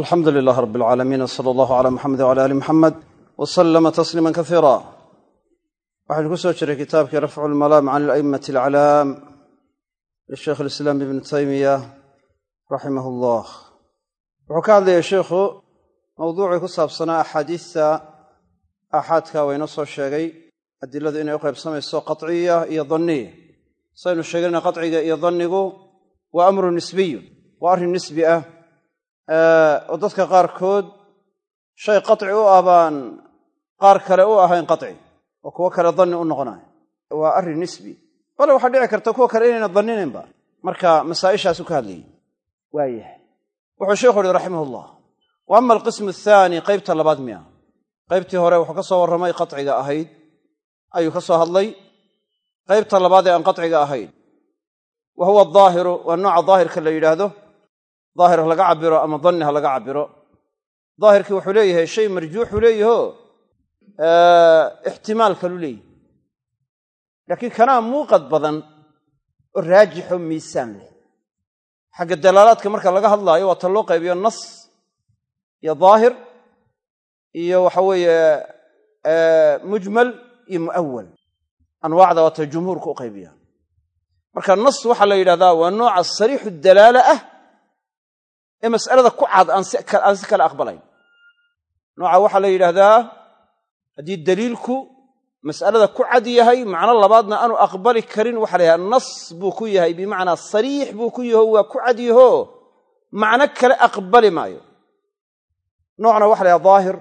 alxamdu lilaah rab alcaalamiin sala allahu cala muxamed wcala ali muxamed w salama tasliima kasiira waxaynu ku soo jiray kitaabkii rafcu lmalaam can ala'immati alaclaam lisheikh alislaam ibni taymiya raximah allah wuxuu ka hadlayay sheikhu mawduucii ku saabsanaa axaadiista aaxaadka waynoo soo sheegay adiladu inay u qaybsamayso qaciya iyo danniya saynu sheeganayna qaciga iyo dannigu waa amru nisbiyun waa arrin nisbi ah oo dadka qaarkood shay qaci u ah baan qaar kale u ahayn qaci oo kuwo kale danni u noqonayo waa arrin nisbi. Bale waxaa dhici karta kuwa kale inayna danninaynba marka masaa'ishaasu ka hadlayay waayahay wuxuu sheikhu uhi raximahullah wa ama alqismu athaani qaybta labaad miya. Qaybtii hore wuxuu ka soo warramay qaciga ahayd ayuu ka soo hadlay. Qaybta labaad ee aan qaciga ahayn wa huwa adaahiru waa nooca daahirka la yidhaahdo daahir ha laga cabiro ama danni ha laga cabiro daahirkii wuxuu leeyahay shay marjuuxuu leeyaho ixtimaal kalu leeyahy laakiin kanaa muuqad badan oo raajixo miisaan leh. Xagga dalaalaadka marka laga hadlaayo waa ta loo qaybiyo nas iyo daahir iyo waxa weeye mujmal iyo mu'awal anwaacda waa tay jumhuurka u qaybiyaan marka nas waxaa la yidhahdaa waa nooca sariixu dalaala ah ee mas'alada ku cad aan si kale aqbalayn. Nooca waxaa la yidhaahdaa haddii daliilku mas'alada ku cad yahay macno labaadna aanu aqbali karin waxa la nas buu ku yahay bimacnaa sariix buu ku yaho waa ku cad yaho macno kale aqbali maayo. Noocna waxa la daahir.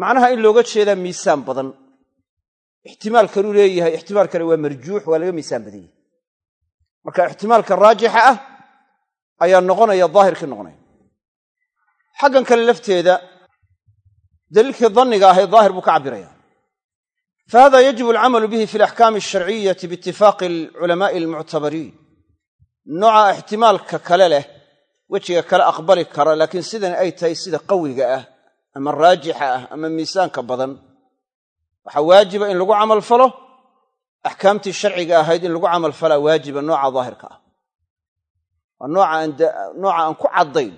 Macnaha in looga jeedaa miisaan badan. Ixtimaal leeyahay ixtimaal kale waa marjuux waa laga miisaan badan yahay. Marka ixtimaalka raajixa ah ayaa noqonaya daahirkii noqonaya xaggan kale lafteeda daliilkii danniga ahay daahir buu ka cabbiraya fahada yajibu alcamalu bihi fi alaxkaami alsharciyati biitifaaqi alculamaa'i almuctabariin. Nooca ixtimaalka kale leh wejiga kale aqbali kara laakiin sidan ay tahay sida qawiga ah ama raajixa ah ama miisaanka badan. Waxaa waajiba in lagu camal falo axkaamtii sharciga ahayd in lagu camal falaa waajiba nooca daahirka ah waa nooca aan ku caddayn.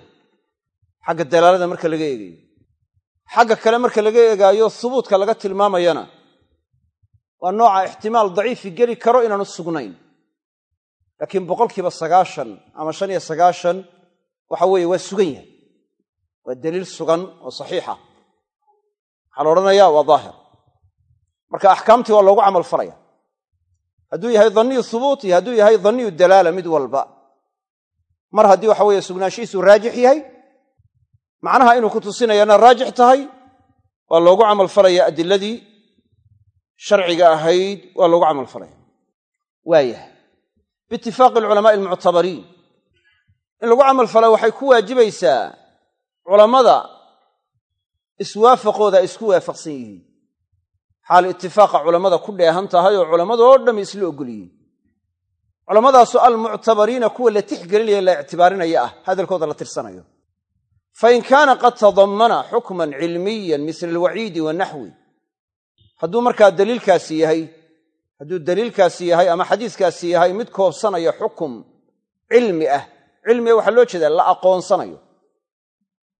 Xagga dalaalada marka laga eegayo. Xagga kale marka laga eegaayo hubuutka laga tilmaamayana. Waa nooca ixtimaal daciifi geli karo inaanu sugnayn. Laakiin boqolkiiba sagaashan ama shan iyo sagaashan waxa weeye waa sugan yahay. Waa daliil sugan oo saxiixa. Waxaa la odhanayaa waa daahir. Marka axkaamtii waa loogu camal falaya hadduu yahay danniyu hubuut iyo hadduu yahay danniyu dalaala mid walba mar haddii waxa weeye sugnaanshihiisu raajix yahay macnaha inuu ku tusinayaana raajix tahay waa loogu camal falaya adiladii sharciga ahayd waa loogu camal falaya. Waayahay. Biitifaaqi alculamaai almuctabariin. In lagu camal falaa waxay ku waajibaysaa culammada iswaafaqooda ay isku waafaqsan yihiin. Xaal itifaaqa culammada ku dheehan tahay oo culammadaoo dhammi isla ogol yihiin culamadaasu almuctabariina kuwa la tixgelinaya la ictibaarinaya ah hadalkooda la tirsanayo. Fain kaana qad tadammana xukman cilmiyan misla alwaciidi wanaxwi hadduu markaa daliilkaasi yahay hadduu daliilkaasi yahay ama xadiiskaasi yahay mid koobsanaya xukum cilmi ah cilmiga waxaa loo jeedaa la aqoonsanayo.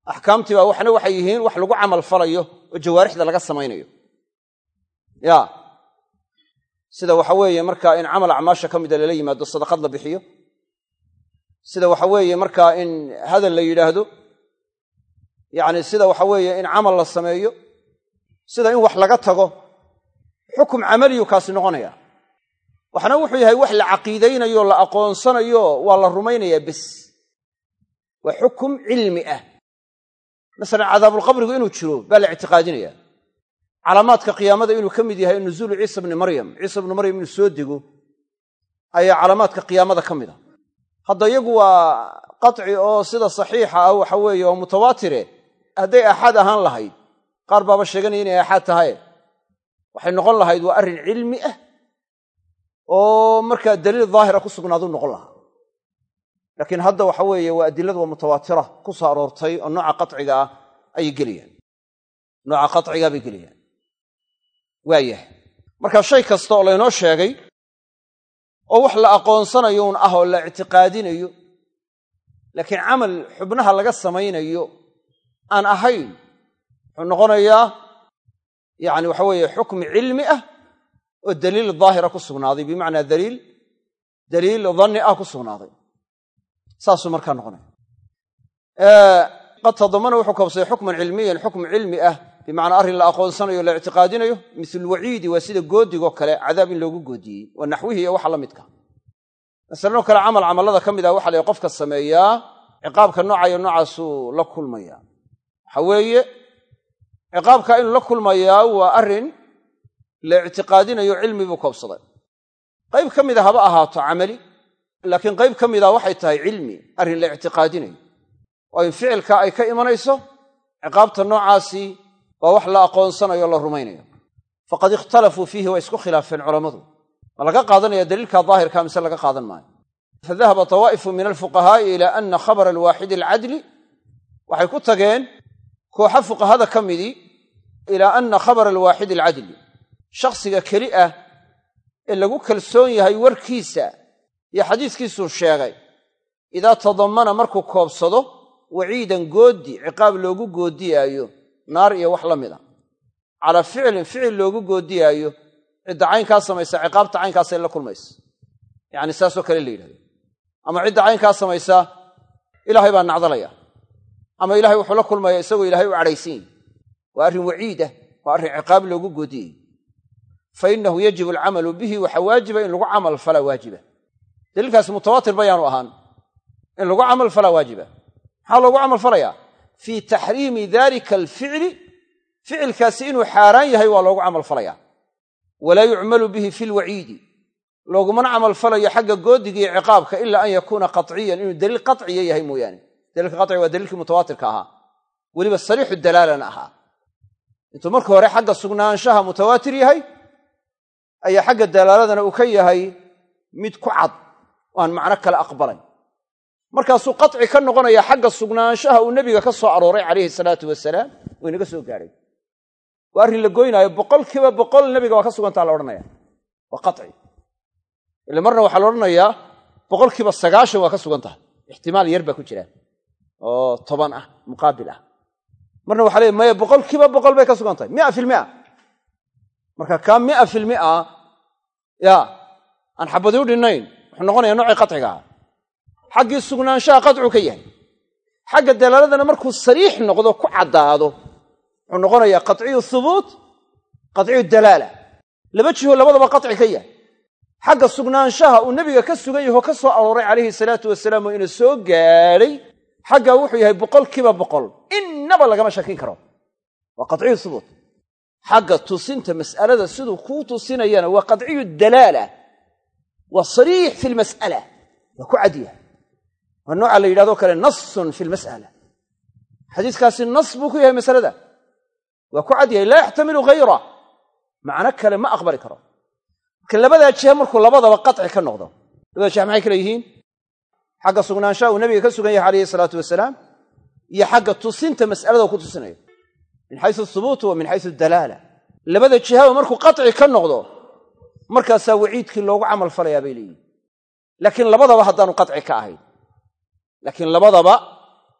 Axkaamtii baa waxna waxay yihiin wax lagu camal falayo oo jawaarixda laga samaynayo. Ya sida waxa weeye markaa in camal acmaasha ka mida lala yimaado sadaqad la bixiyo. Sida waxa weeye markaa in hadal la yidhaahdo. Yacni sida waxa weeye in camal la sameeyo. Sida in wax laga tago. Xukum camaliyu kaasi noqonaya. Waxna wuxuu yahay wax la caqiidaynayo la aqoonsanayo waa la rumaynayaa bes. Waa xukum cilmi ah. Masalan cadaabulqabrigu inuu jiro baa la ictiqaadinaya calaamaadka qiyaamada inuu ka mid yahay nuzuulu ciisa bni maryam. Ciisa bni maryam inuu soo dego ayaa calaamaadka qiyaamada ka mid a hadda iyagu waa qaci oo sida saxiixa ah waxa weeye oo mutawaatire hadday aaxaad ahaan lahayd qaar baaba sheeganaya inay aaxaad tahay. Waxay noqon lahayd waa arrin cilmi ah oo markaa daliil daahira ku sugnaadu noqon lahaa. Laakiin hadda waxa weeye waa adiladu waa mutawaatira ku soo aroortay oo nooca qaciga ah ayay gelayaan. Nooca qacigaa bay gelayaan waayahay. Marka shay kasta oo laynoo sheegay oo wax la aqoonsanayo un ah oo la ictiqaadinayo laakiin camal xubnaha laga samaynayo aan ahayn wuxuu noqonayaa yacni waxa weeye xukmi cilmi ah oo daliil daahira ku sugnaaday. Bimacnaa daliil daliil danni ah ku sugnaaday. Saasuu markaa noqonaya. Qad tadamana wuxuu koobsaday xukman cilmiyan xukm cilmi ah bimacnaa arrin la aqoonsanayo la ictiqaadinayo misl waciidi waa sida goodigoo kale cadaab in loogu goodiyey wa naxwihi iyo waxa la midka. Masalanoo kale camal camallada ka mid ah waxa la qofka sameeyaa ciqaabka noocayo noocaasuu la kulmaya. Waxa weeye ciqaabka inuu la kulmayaa waa arrin la ictiqaadinayo cilmi buu koobsaday. Qayb ka mida haba ahaato camali laakiin qayb ka mida waxay tahay cilmi arrin la ictiqaadinayo. Oo in ficilka ay ka imanayso ciqaabta noocaasi waa wax la aqoonsanayo o la rumaynayo. Faqad ikhtalafuu fiihi waa isku khilaafeen culammadu. Ma laga qaadanaya daliilka daahirka mise laga qaadan maayo? Fadahaba tawaa'ifu min alfuqahaa'i ilaa ana khabara alwaaxidi alcadli waxay ku tageen kooxa fuqahada ka midii ilaa ana khabara alwaaxidi alcadli shakhsiga keli ah ee lagu kalsoon yahay warkiisa iyo xadiiskiisuu sheegay idaa tadammana markuu koobsado waciidan gooddi ciqaab loogu goodiyaayo naar iyo wax la mid a calaa ficlin ficil loogu goodiyaayo cidda caynkaa samaysa ciqaabta caynkaasay la kulmaysa. Yacni saasoo kale la yidhahdo. Ama cidda caynkaa samaysa ilaahay baa nacdalaya. Ama ilahay wuxuu la kulmaya isagoo ilaahay u cadhaysan waa arrin waciidah waa arrin ciqaab loogu goodiyay fa innahu yajibu alcamalu bihi waxaa waajiba in lagu camal falaa waajiba. Daliilkaasi mutawaatir bayaanu ahaan. In lagu camal falaa waajiba. Maxaa loogu camal falayaa fii taxriimi dalika alficli ficilkaasi inuu xaaraan yahay waa loogu camal falayaa walaa yucmalu bihi fi lwaciidi loogumana camal falayo xagga goodiga iyo ciqaabka ilaa an yakuuna qaciyan inuu daliil qaciya yahay mooyaane. Daliilka qaciga waa daliilkii mutawaatirka ahaa. Weliba sariixu dalaalana ahaa. Intuu marka hore xagga sugnaanshaha mutawaatir yahay ayaa xagga dalaaladana uu ka yahay mid ku cad oo aan macno kale aqbalayn markaasuu qaci ka noqonaya xagga sugnaanshaha uu nebiga ka soo arooray calayhi salaatu wasalaam oo inaga soo gaadhay waa arrin la goynaayo boqolkiiba boqol nebiga waa ka sugantaa la odhanaya. Waa qaci ile marna waxaa la odhanayaa boqolkiiba sagaashan waa ka sugan tahay ixtimaal yar baa ku jira. Oo toban ah muqaabil ah. Marna waxa leey maya boqolkiiba boqol bay ka sugan tahay. Mia filmia marka kaa mia filmia ya aan xabadi u dhinnayn wuxuu noqonaya noocii qaciga ah xaggii sugnaanshaha qadcu ka yahay. Xagga dalaaladana markuu sariix noqdo ku caddaado. Wuxuu noqonayaa qaciyu thubuut qaciyu dalaala. Laba jiho labadaba qaci ka yahay. Xagga sugnaanshaha uu nebiga ka sugan yaho ka soo arooray calayhi salaatu wasalaam oo ina soo gaadhay xaggaa wuxuu yahay boqolkiiba boqol. Innaba lagama shakin karo. Waa qaciyu thubuut. Xagga tusinta mas'alada siduu kuu tusinayana waa qadciyu dalaala. Waa sariix fi lmas'ala waa ku cadyahay waa nooca la yidhahdo kale nasun fi lmas'ala xadiiskaasi nas buu ku yahay masalada. Waa ku cad yahay laa yaxtamilu hayra macno kale ma aqbali karo. Marka labadaa jiha markuu labadaba qaci ka noqdo. Labada jiha maxay kale yihiin? Xagga sugnaanshaha uu nabiga ka sugan yahay alayhi salaatu wasalaam iyo xagga tusinta mas'alada ku tusinayo. Min xaysu thubuut wa min xaysu dalaala. Labada jihaba markuu qaci ka noqdo markaasaa waciidkii loogu camal falayaa bay labadaba haddaanu qaci ka ahayn laakiin labadaba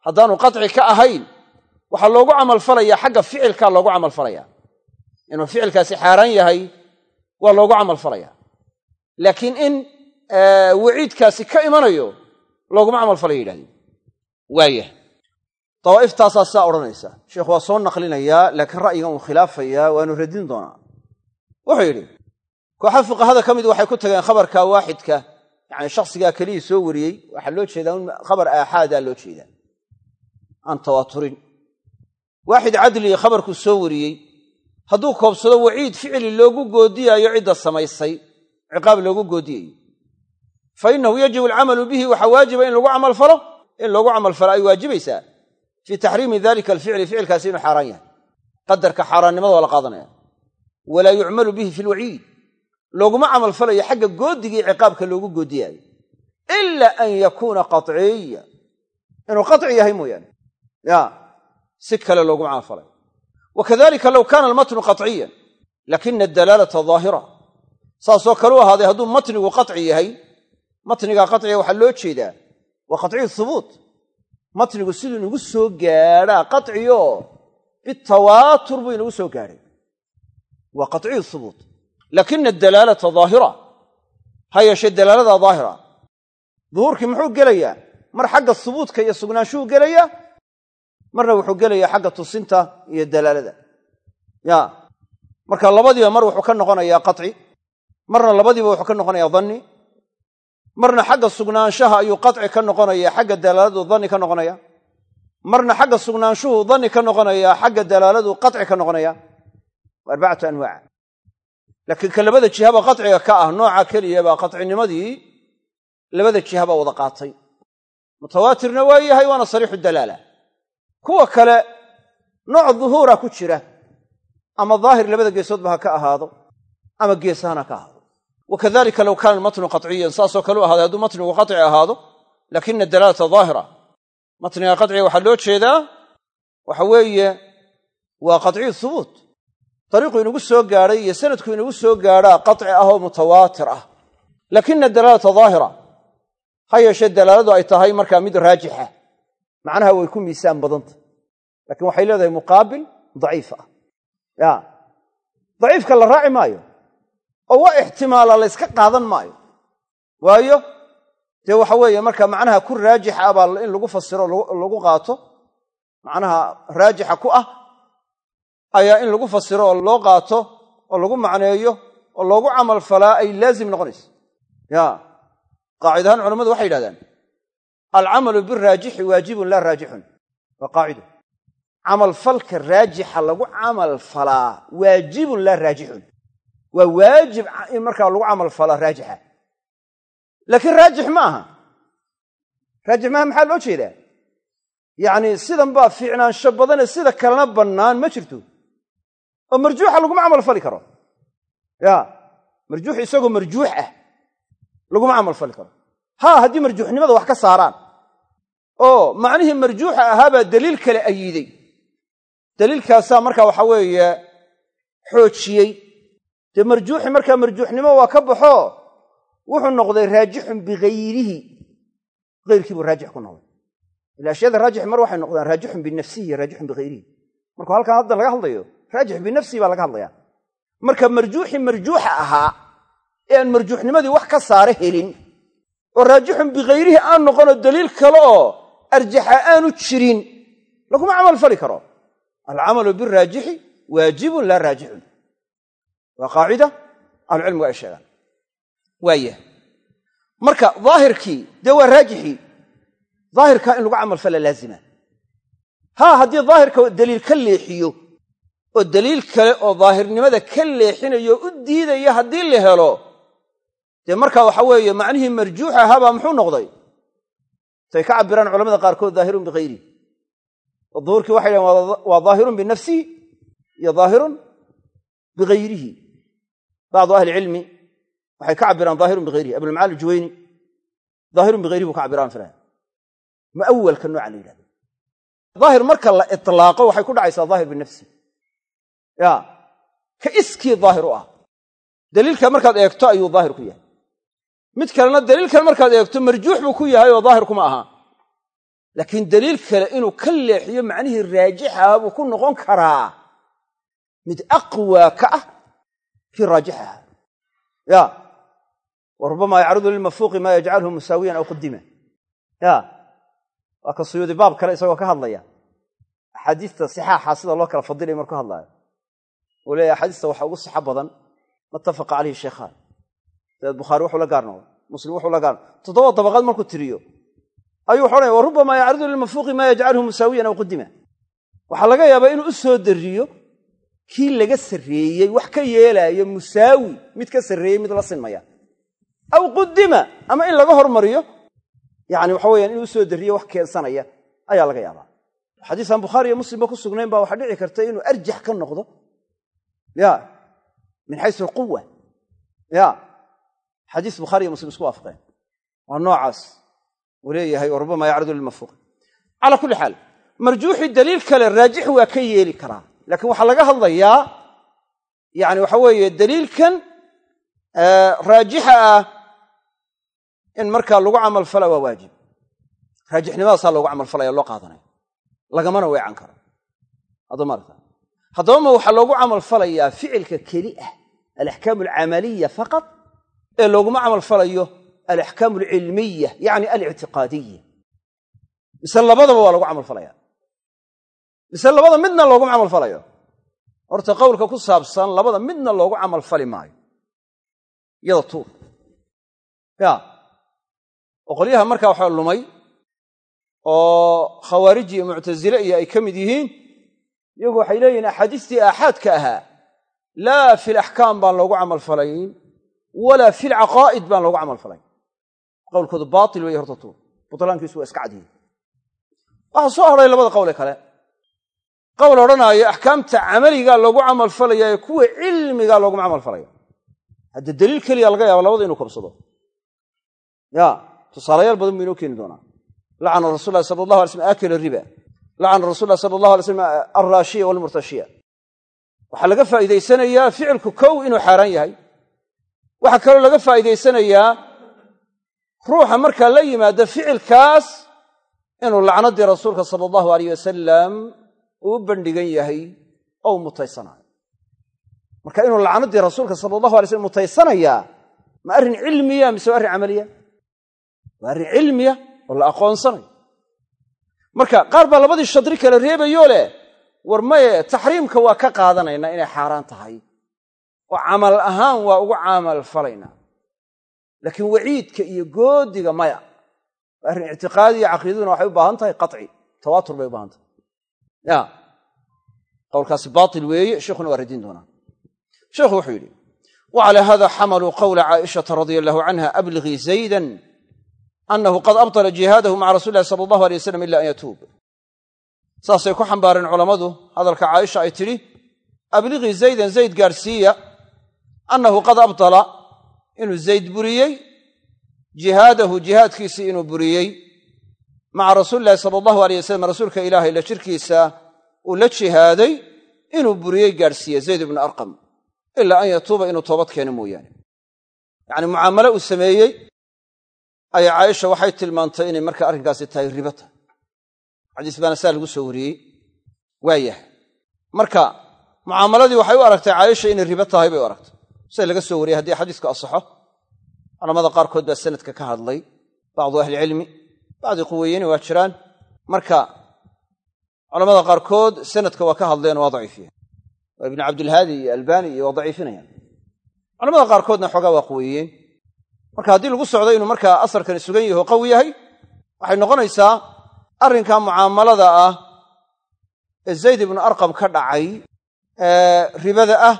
haddaanu qaci ka ahayn waxaa loogu camal falayaa xagga ficilkaa loogu camal falayaa inuu ficilkaasi xaaraan yahay waa loogu camal falayaa laakiin in waciidkaasi ka imanayo looguma camal falaya yidhahdeen. Waayah dawaa'iftaasaa sidaa odhanaysa. Sheikhu waa soo naqlinayaa laakiin ra'yigan uu khilaafayaa waanu radin doonaa. Wuxuu yidhi kooxa fuqahada ka mid waxay ku tageen khabarka waaxidka yacni shakhsigaa keliyii soo wariyey waxaa loo jeedaa in khabar aaxaadaa loo jeedaa. Aan tawaaturin waaxid cadligii khabarkuu soo wariyey. Hadduu koobsado waciid ficli loogu goodiyaayo cidda samaysay ciqaab loogu goodiyayo fa innahu yajibu alcamalu bihi waxaa waajiba in lagu camalfalo in loogu camalfalo ay waajibaysaa. Fii taxriimi dalika alficli ficilkaasi inuu xaaraan yahay. Qadarka xaaraannimada waa la qaadanaya. Walaa yucmalu bihi fi lwaciid looguma camalfalayo xagga goodigii ciqaabka loogu goodiyaayo ila an yakuuna qaciya inuu qaci yahay mooyaane. Ya si kale looguma camalfalayo wakadalika low kaana almatnu qaciyan lakina adalaalata daahira saasoo kale u ahaaday hadduu matnigu qaci yahay matnigaa qaciga waxaa loo jeedaa waa qaciyu thubuut. Matnigu siduu inagu soo gaadhaa qaciyo bitawaatur buu inagu soo gaadhay waa qaciyu hubuut laakina dalaalata daahira ha yeeshee dalaalada daahira duhuurkii muxuu gelayaa? Mar xagga hubuutka iyo sugnaanshuhu gelayaa? Marna wuxuu gelayaa xagga tusinta iyo dalaalada. Ya marka labadiiba mar wuxuu ka noqonayaa qaci marna labadiiba wuxuu ka noqonayaa danni marna xagga sugnaanshaha ayuu qaci ka noqonaya xagga dalaaladu danni ka noqonaya marna xagga sugnaanshuhu danni ka noqonaya xagga dalaaladu qaci ka noqonaya arbacatu anwaac laakiin ka labada jihaba qaciga ka ah nooca keliya baa qacinimadii labada jihaba wada qaatay. Mutawaatirna waa yahay waana sariixu dalaala. Kuwa kale nooc duhuura ku jira ama daahir labada geesoodba ha ka ahaado ama geesahana ka ahaado. Wakadalika low kaana matnu qaciyan saasoo kale u ahaaday hadduu matnigu qaci ahaado lakina dalaalata daahira. Matniga qaciga waxaa loo jeedaa waxa waa qaciyu hubuut dariiqu inagu soo gaadhay iyo sanadku inagu soo gaadhaa qaci ah oo mutawaatir ah. Lakina dalaalata daahira ha yeeshee dalaaladu ay tahay markaa mid raajixa. Macnaha way ku miisaan badanta. Lakiin waxay leedahay muqaabil daciif ah. Ya daciifka la raaci maayo oo waa ixtimaala la yska qaadan maayo. Waayo dee waxa weeye marka macnaha ku raajixa baa in lagu fasiro lagu qaato. Macnaha raajixa ku ah ayaa in lagu fasiro oo loo qaato oo lagu macneeyo oo loogu camal falaa ay laazim noqonayso ya. Qaacidahaan culamadu waxay yidhahdaan alcamalu biraajixi waajibun laa raajixun. Waa qaacido camalfalka raajixa lagu camal falaa waajibun laa raajixun. Waa waajib in markaa lagu camal falaa raajixa. Laakiin raajix ma aha. Raajix maaha maxaa loo jeedaa? Yacni sidan baa fiicnaansho badane sida kalena bannaan ma jirto oo marjuuxa laguma camal fali karo. Ya marjuux isagoo marjuux ah laguma camal fali karo. Haa haddii marjuuxnimada wax ka saaraan. Oo macnihii marjuuxa ahaabaa daliil kale ayiiday. Daliilkaasaa markaa waxa weeye xoojiyey. Dee marjuuxi markaa marjuuxnimo waa ka baxo wuxuu noqday raajixun bikayrihi kayrkii buu raajix ku noqday. Ila raajix mar waxay noqdaan raajixun binafsihi raajixun bikayrihi markuu halkan hadda laga hadlayo raajix binafsihi baa laga hadlaya. Marka marjuuxi marjuuxa ahaa ee aan marjuuxnimadii wax ka saare helin oo raajixun bikayrihi aan noqonoo daliil kale oo arjaxa aanu jirin laguma camal fali karo. Alcamalu biraajixi waajibun laa raajixun. Waa qaacida ahlucilmigu ay sheegaan. Waayah marka daahirkii dee waa raajixii daahirkaa in lagu camal fala laazima. Leexiyo oo daliil kale oo daahirnimada ka leexinayo o u diidaya haddii la helo. Dee markaa waxa weeye macnihii marjuux ahaabaa muxuu noqday? Say ka cabiraan culamada qaarkood daahirun bikayrihi oo duhuurkii waxay dhahen waa daahirun binafsihi iyo daahirun bikayrihi bacdu ahli cilmi waxay ka cabiraan daahirun bikayrihi abulmacaali juwayni daahirun bikayrihi buu ka cabiraan filaha muawalka nooca la yidhahdo. Daahir marka la itlaaqo waxay ku dhacaysaa daahir binafsi ya. Ka iskii daahir u ah. Daliilka markaad eegto ayuu daahir ku yahay. Mid kalena daliil kale markaad eegto marjuux buu ku yahay oo daahir kuma aha. Laakiin daliil kale inuu ka leexiyo macnihii raajixa buu ku noqon karaa. Mid aqwaa ka ah kii raajixaha ya. Wa rubamaa yacridu lilmafuuqi maa yajcalhu musaawiyan aw qudima ya. Waa ka suyuudi baab kale isagoo ka hadlaya. Axaadiista sixaaxa sida loo kala fadilay markuu hadlaayo uu leeyahy axaadiista waxaa ugu sixo badan matafaqa caleyhi sheekhaan dabeed bukhaari wuxuu la gaar noqday muslim wuxuu la gaar toddoba dabaqaad markuu tiriyo ayuu wuxu odhanaya yacridu lilmafuuqi maa yajcalhu musaawiyan aw qudima waxaa laga yaabaa inuu u soo dariyo kii laga sarreeyey wax ka yeelaayo musaawi mid ka sarreeyey mid la sinmaya. Aw qudima ama in laga hormariyo yani waxa weyaan inuu u soo dariyo wax keensanaya ayaa laga yaabaa. Xadiisaan bukhaari iyo muslimba ku sugnayn baa waxaa dhici karta inuu arjax ka noqdo ya min xaysu alquwa ya xadiis bukhaari iyo muslim isku waafaqeen waa noocaas uu leeyahay oo rubama yacridu lilmafuuq calaa kulli xaal marjuuxii daliil kale raajix waa ka yeeli karaa laakiin waxaa laga hadlayaa yani waxa weeye daliilkan raajixa ah in markaa lagu camal fala waa waajib raajixnimadaasaa loogu camalfalaya loo qaadanaya lagamana weecan karo haddaba ma waxaa loogu camalfalayaa ficilka keli ah alaxkaamu alcamaliya faqad ee looguma camalfalayo alaxkaamu alcilmiya yacni alictiqaadiya mise labadaba waa lagu camalfalaya mise labada midna looguma camalfalayo horta qowlka ku saabsan labada midna loogu camalfali maayo. Iyada tuur. Ya. Qolyaha markaa waxaa lumay oo khawaariji iyo muctasile iyo ay ka mid yihiin iyagu waxay leeyihiin axaadiistii aaxaadka ahaa laa fi laxkaam baan loogu camalfalayn walaa fi lcaqaa'id baan loogu camalfalayn qowlkoodu baatil weeye horta tuur. Butlaankiisu waa iska cadyihin waxaa soo hadhay labada qowle kale. Qowl odhanaayo axkaamta camaligaa loogu camalfalaya ee kuwa cilmigaa looguma camalfalaya hadda daliil keliya laga yaaba labada inuu kobsado ya tusaalayaal badan buu inoo keeni doonaa. Lacana rasul lahi sala allahu alay slm aakila riba lacana rasul lahi sala allahu alay slam alraashiya walmurtashiya. Waxaa laga faa'iidaysanayaa ficilku kow inuu xaaraan yahay. Waxaa kaloo laga faa'iidaysanayaa ruuxa markaa la yimaada ficilkaas inuu lacnaddii rasuulka sala allahu alayh wasalam uu bandhigan yahay oo u marka inuu lacnaddii rasuulka sala allahu alay slm mutaysanayaa ma arrin cilmiya mise waa arrin camaliya? Waa arrin cilmiya oo la aqoonsanayo marka qaar baa labadii shadri kala reebayoo leh war maye taxriimka waa ka qaadanaynaa inay xaaraan tahay. Oo camal ahaan waa ugu camal falaynaa laakiin waciidka iyo goodiga maya arrin ictiqaadi iyo caqiidaduna waxay u baahan tahay qaci tawaatur bay u baahan tahay. Ya qowlkaasi baatil weeye sheikhuna waa radin doonaa. Sheikhu wuxuu yidhi wacalaa hada xamaluu qowla caaishata radia allahu canha abligii zaydan anahu qad abطala jihaadahu maca rasuli lahi sala allahu alay wasalam ila an yatuub saasay ku xambaareen culammadu hadalka caaisha ay tidhi abligii zaydan zayd gaadhsiiya annahu qad abtala inuu zayd buriyey jihaadahu jihaadkiisii inuu buriyey maca rasuuli lahi sala allahu alay wasalam rasuulka ilaahay la jirkiisa uu la jihaaday inuu buriyey gaadhsiiye zayd ibnu arqam ilaa an yatuuba inuu toobad keeno mooyaane yacni mucaamalo uu ayaa caaisha waxay tilmaantay inay marka arrinkaasi tahay ribo tahay xadiis baana saa lagu soo wariyey. Waayahay marka mucaamaladii waxay u aragtay caaisha inay ribo tahay bay u aragtay. Sida laga soo wariyey haddii xadiisku asaxo culamada qaarkood baa sanadka ka hadlay. Bacdu ahlicilmi bacdi quweyeni waa jiraan. Marka culamada qaarkood sanadka waa ka hadleen waa daciifiyeen. Waa ibnu cabdilhaadi iyo albani iyo waa daciifinayaan. Culamada qaarkoodna xoogaa waa quweeyeen marka haddii lagu socdo inuu markaa asarkani sugan yahi oo qawi yahay waxay noqonaysaa arrinka mucaamalada ah ee zayd ibnu arqam ka dhacay ee ribada ah.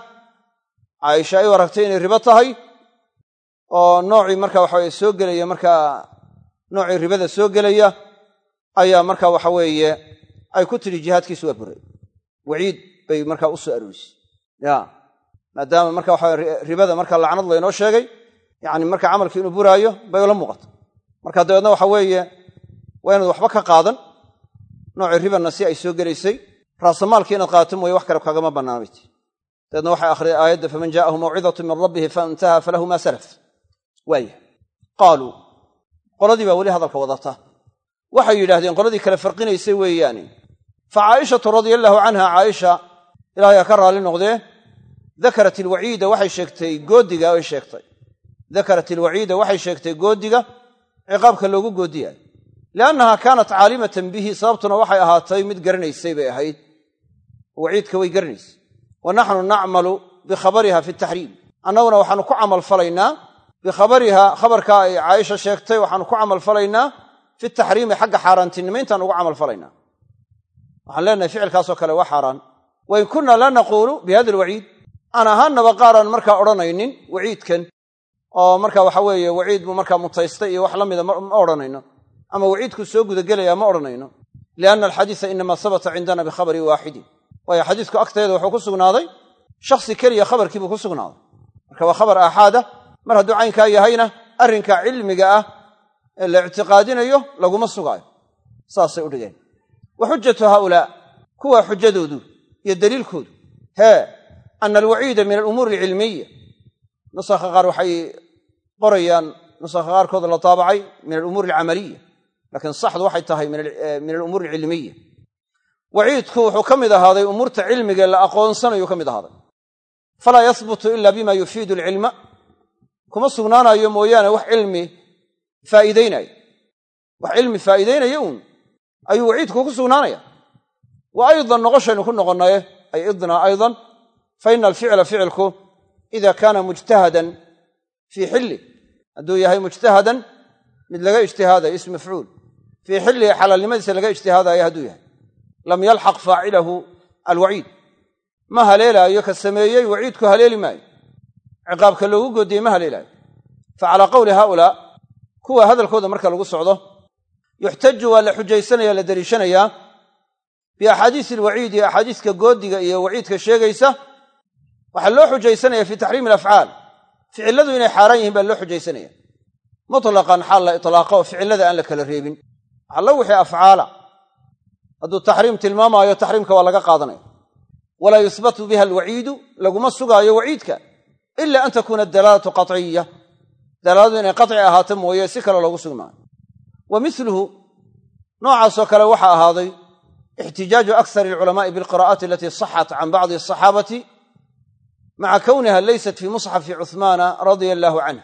Caaisha ay u aragtay inay ribo tahay oo noocii marka waxaweye soo gelaya markaa noocii ribada soo gelaya ayaa marka waxa weeye ay ku tidhi jihaadkiisu waa buray. Waciid bay markaa u soo aroorisay ya maadaama marka waxa ribada marka lacnad laynoo sheegay yacni marka camalkii inuu buraayo bay ula muuqata marka dabeedna waxa weeye waa inaad waxba ka qaadan noocii ribanna si ay soo gelaysay raasamaalkii inaad qaadato mooye wax kale kagama bannaanayt dabeedna waxay akhriyay aayadda faman jaa'ahu mawcidatu min rabbihi faintaha falahu ma salaf. Waaya qaaluu qoladii baa weli hadalka wadata. Waxay yidhahdeen qoladii kale farqinaysay weeyaane fa caaishatu radia allaahu canha caaisha ilahay ha ka raalli noqdee dakarat ilwaciida waxay sheegtay goodiga ay sheegtay dakarat ilwaciida waxay sheegtay goodiga ciqaabka loogu goodiyayo liannaha kaanat caalimatan bihi sababtuna waxay ahaatay mid garanaysay bay ahayd waciidka way garanaysay wa naxnu nacmalu bikhabariha fi taxriim annaguna waxaanu ku camalfalaynaa bikhabariha khabarkaa ay caaisha sheegtay waxaanu ku camalfalaynaa fi taxriimi xagga xaaraantinimayntaan ugu camalfalaynaa waxaan leenahay ficilkaasoo kale waa xaaraan wain kunna la naquulu bi hada alwaciid aan ahaannaba qaaraan markaa odhanaynin waciidkan oo marka waxa weeye waciid buu markaa mutaystay iyo wax la mida ma odhanayno. Ama waciidkuu soo gudagelaya ma odhanayno. Lianna alxadiisa inama sabata cindana bikhabari waaxidin waayo xadiisku agteeda wuxuu ku sugnaaday shakhsi keliya khabarkiibuu ku sugnaaday. Marka waa khabar aaxaada mar hadduu caynkaa yahayna arrinka cilmiga ah ee la ictiqaadinayo laguma sugaayo. Saasay u dhigeen. Wa xujatu haaulaa kuwaa xujadoodu iyo daliilkoodu. Hee ana alwaciida min alumuuri alcilmiya nusakha qaar waxay qorayaan nusakha qaarkood la taabacay min alumuuri alcamaliya laakiin saxdu waxay tahay min alumuur alcilmiya. Waciidku wuxuu ka mid ahaaday umuurta cilmigae la aqoonsanayu ka mid ahaaday. Falaa yahbutu ila bima yufiidu alcilma. Kuma sugnaanayo mooyaane wax cilmi faa'iideynaya. Wax cilmi faa'iideynaya uun ayuu waciidku ku sugnaanaya. Wa aydan noqoshaynu ku noqonnaye ay idna aydan fa ina alficla ficilku ida kaana mujtahadan fii xilli hadduu yahay mujtahadan mid laga ijtihaadayo ism mafcuul fii xillihi xalaalnimadiisa laga ijtihaadayo hadduu yahay lam yalxaq faacilahu alwaciid ma haleelaayo ka sameeyey waciidku haleeli maayo ciqaabka loogu goodiyey ma haleelaayo fa calaa qowli haaulaa kuwa hadalkooda marka lagu socdo yuxtaju waa la xujaysanaya la deliishanayaa biaxaadiisi alwaciidi axaadiiska goodiga iyo waciidka sheegaysa waxaa loo xujaysanaya fi taxriimi alafcaal ficiladu inay xaaraan yihiin baa loo xujaysanaya. Mutlaqan xaal la itlaaqo oo ficilada aan la kala reebin. Waxallo wixii afcaala hadduu taxriim tilmaamaayo taxriimka waa laga qaadanaya. Walaa yuhbatu biha alwaciidu laguma sugaayo waciidka ila an takuuna dalaalatu qaciya dalaaladu inay qaci ahaato mooye si kale loogu sugmaayo wa miluhu noocaasoo kale waxaa ahaaday ixtijaaju aksari alculamaai bilqira'aati alatii saxat can bacdi asaxaabati maca kowniha leysat fii musxafi cuhmaana radia allaahu canh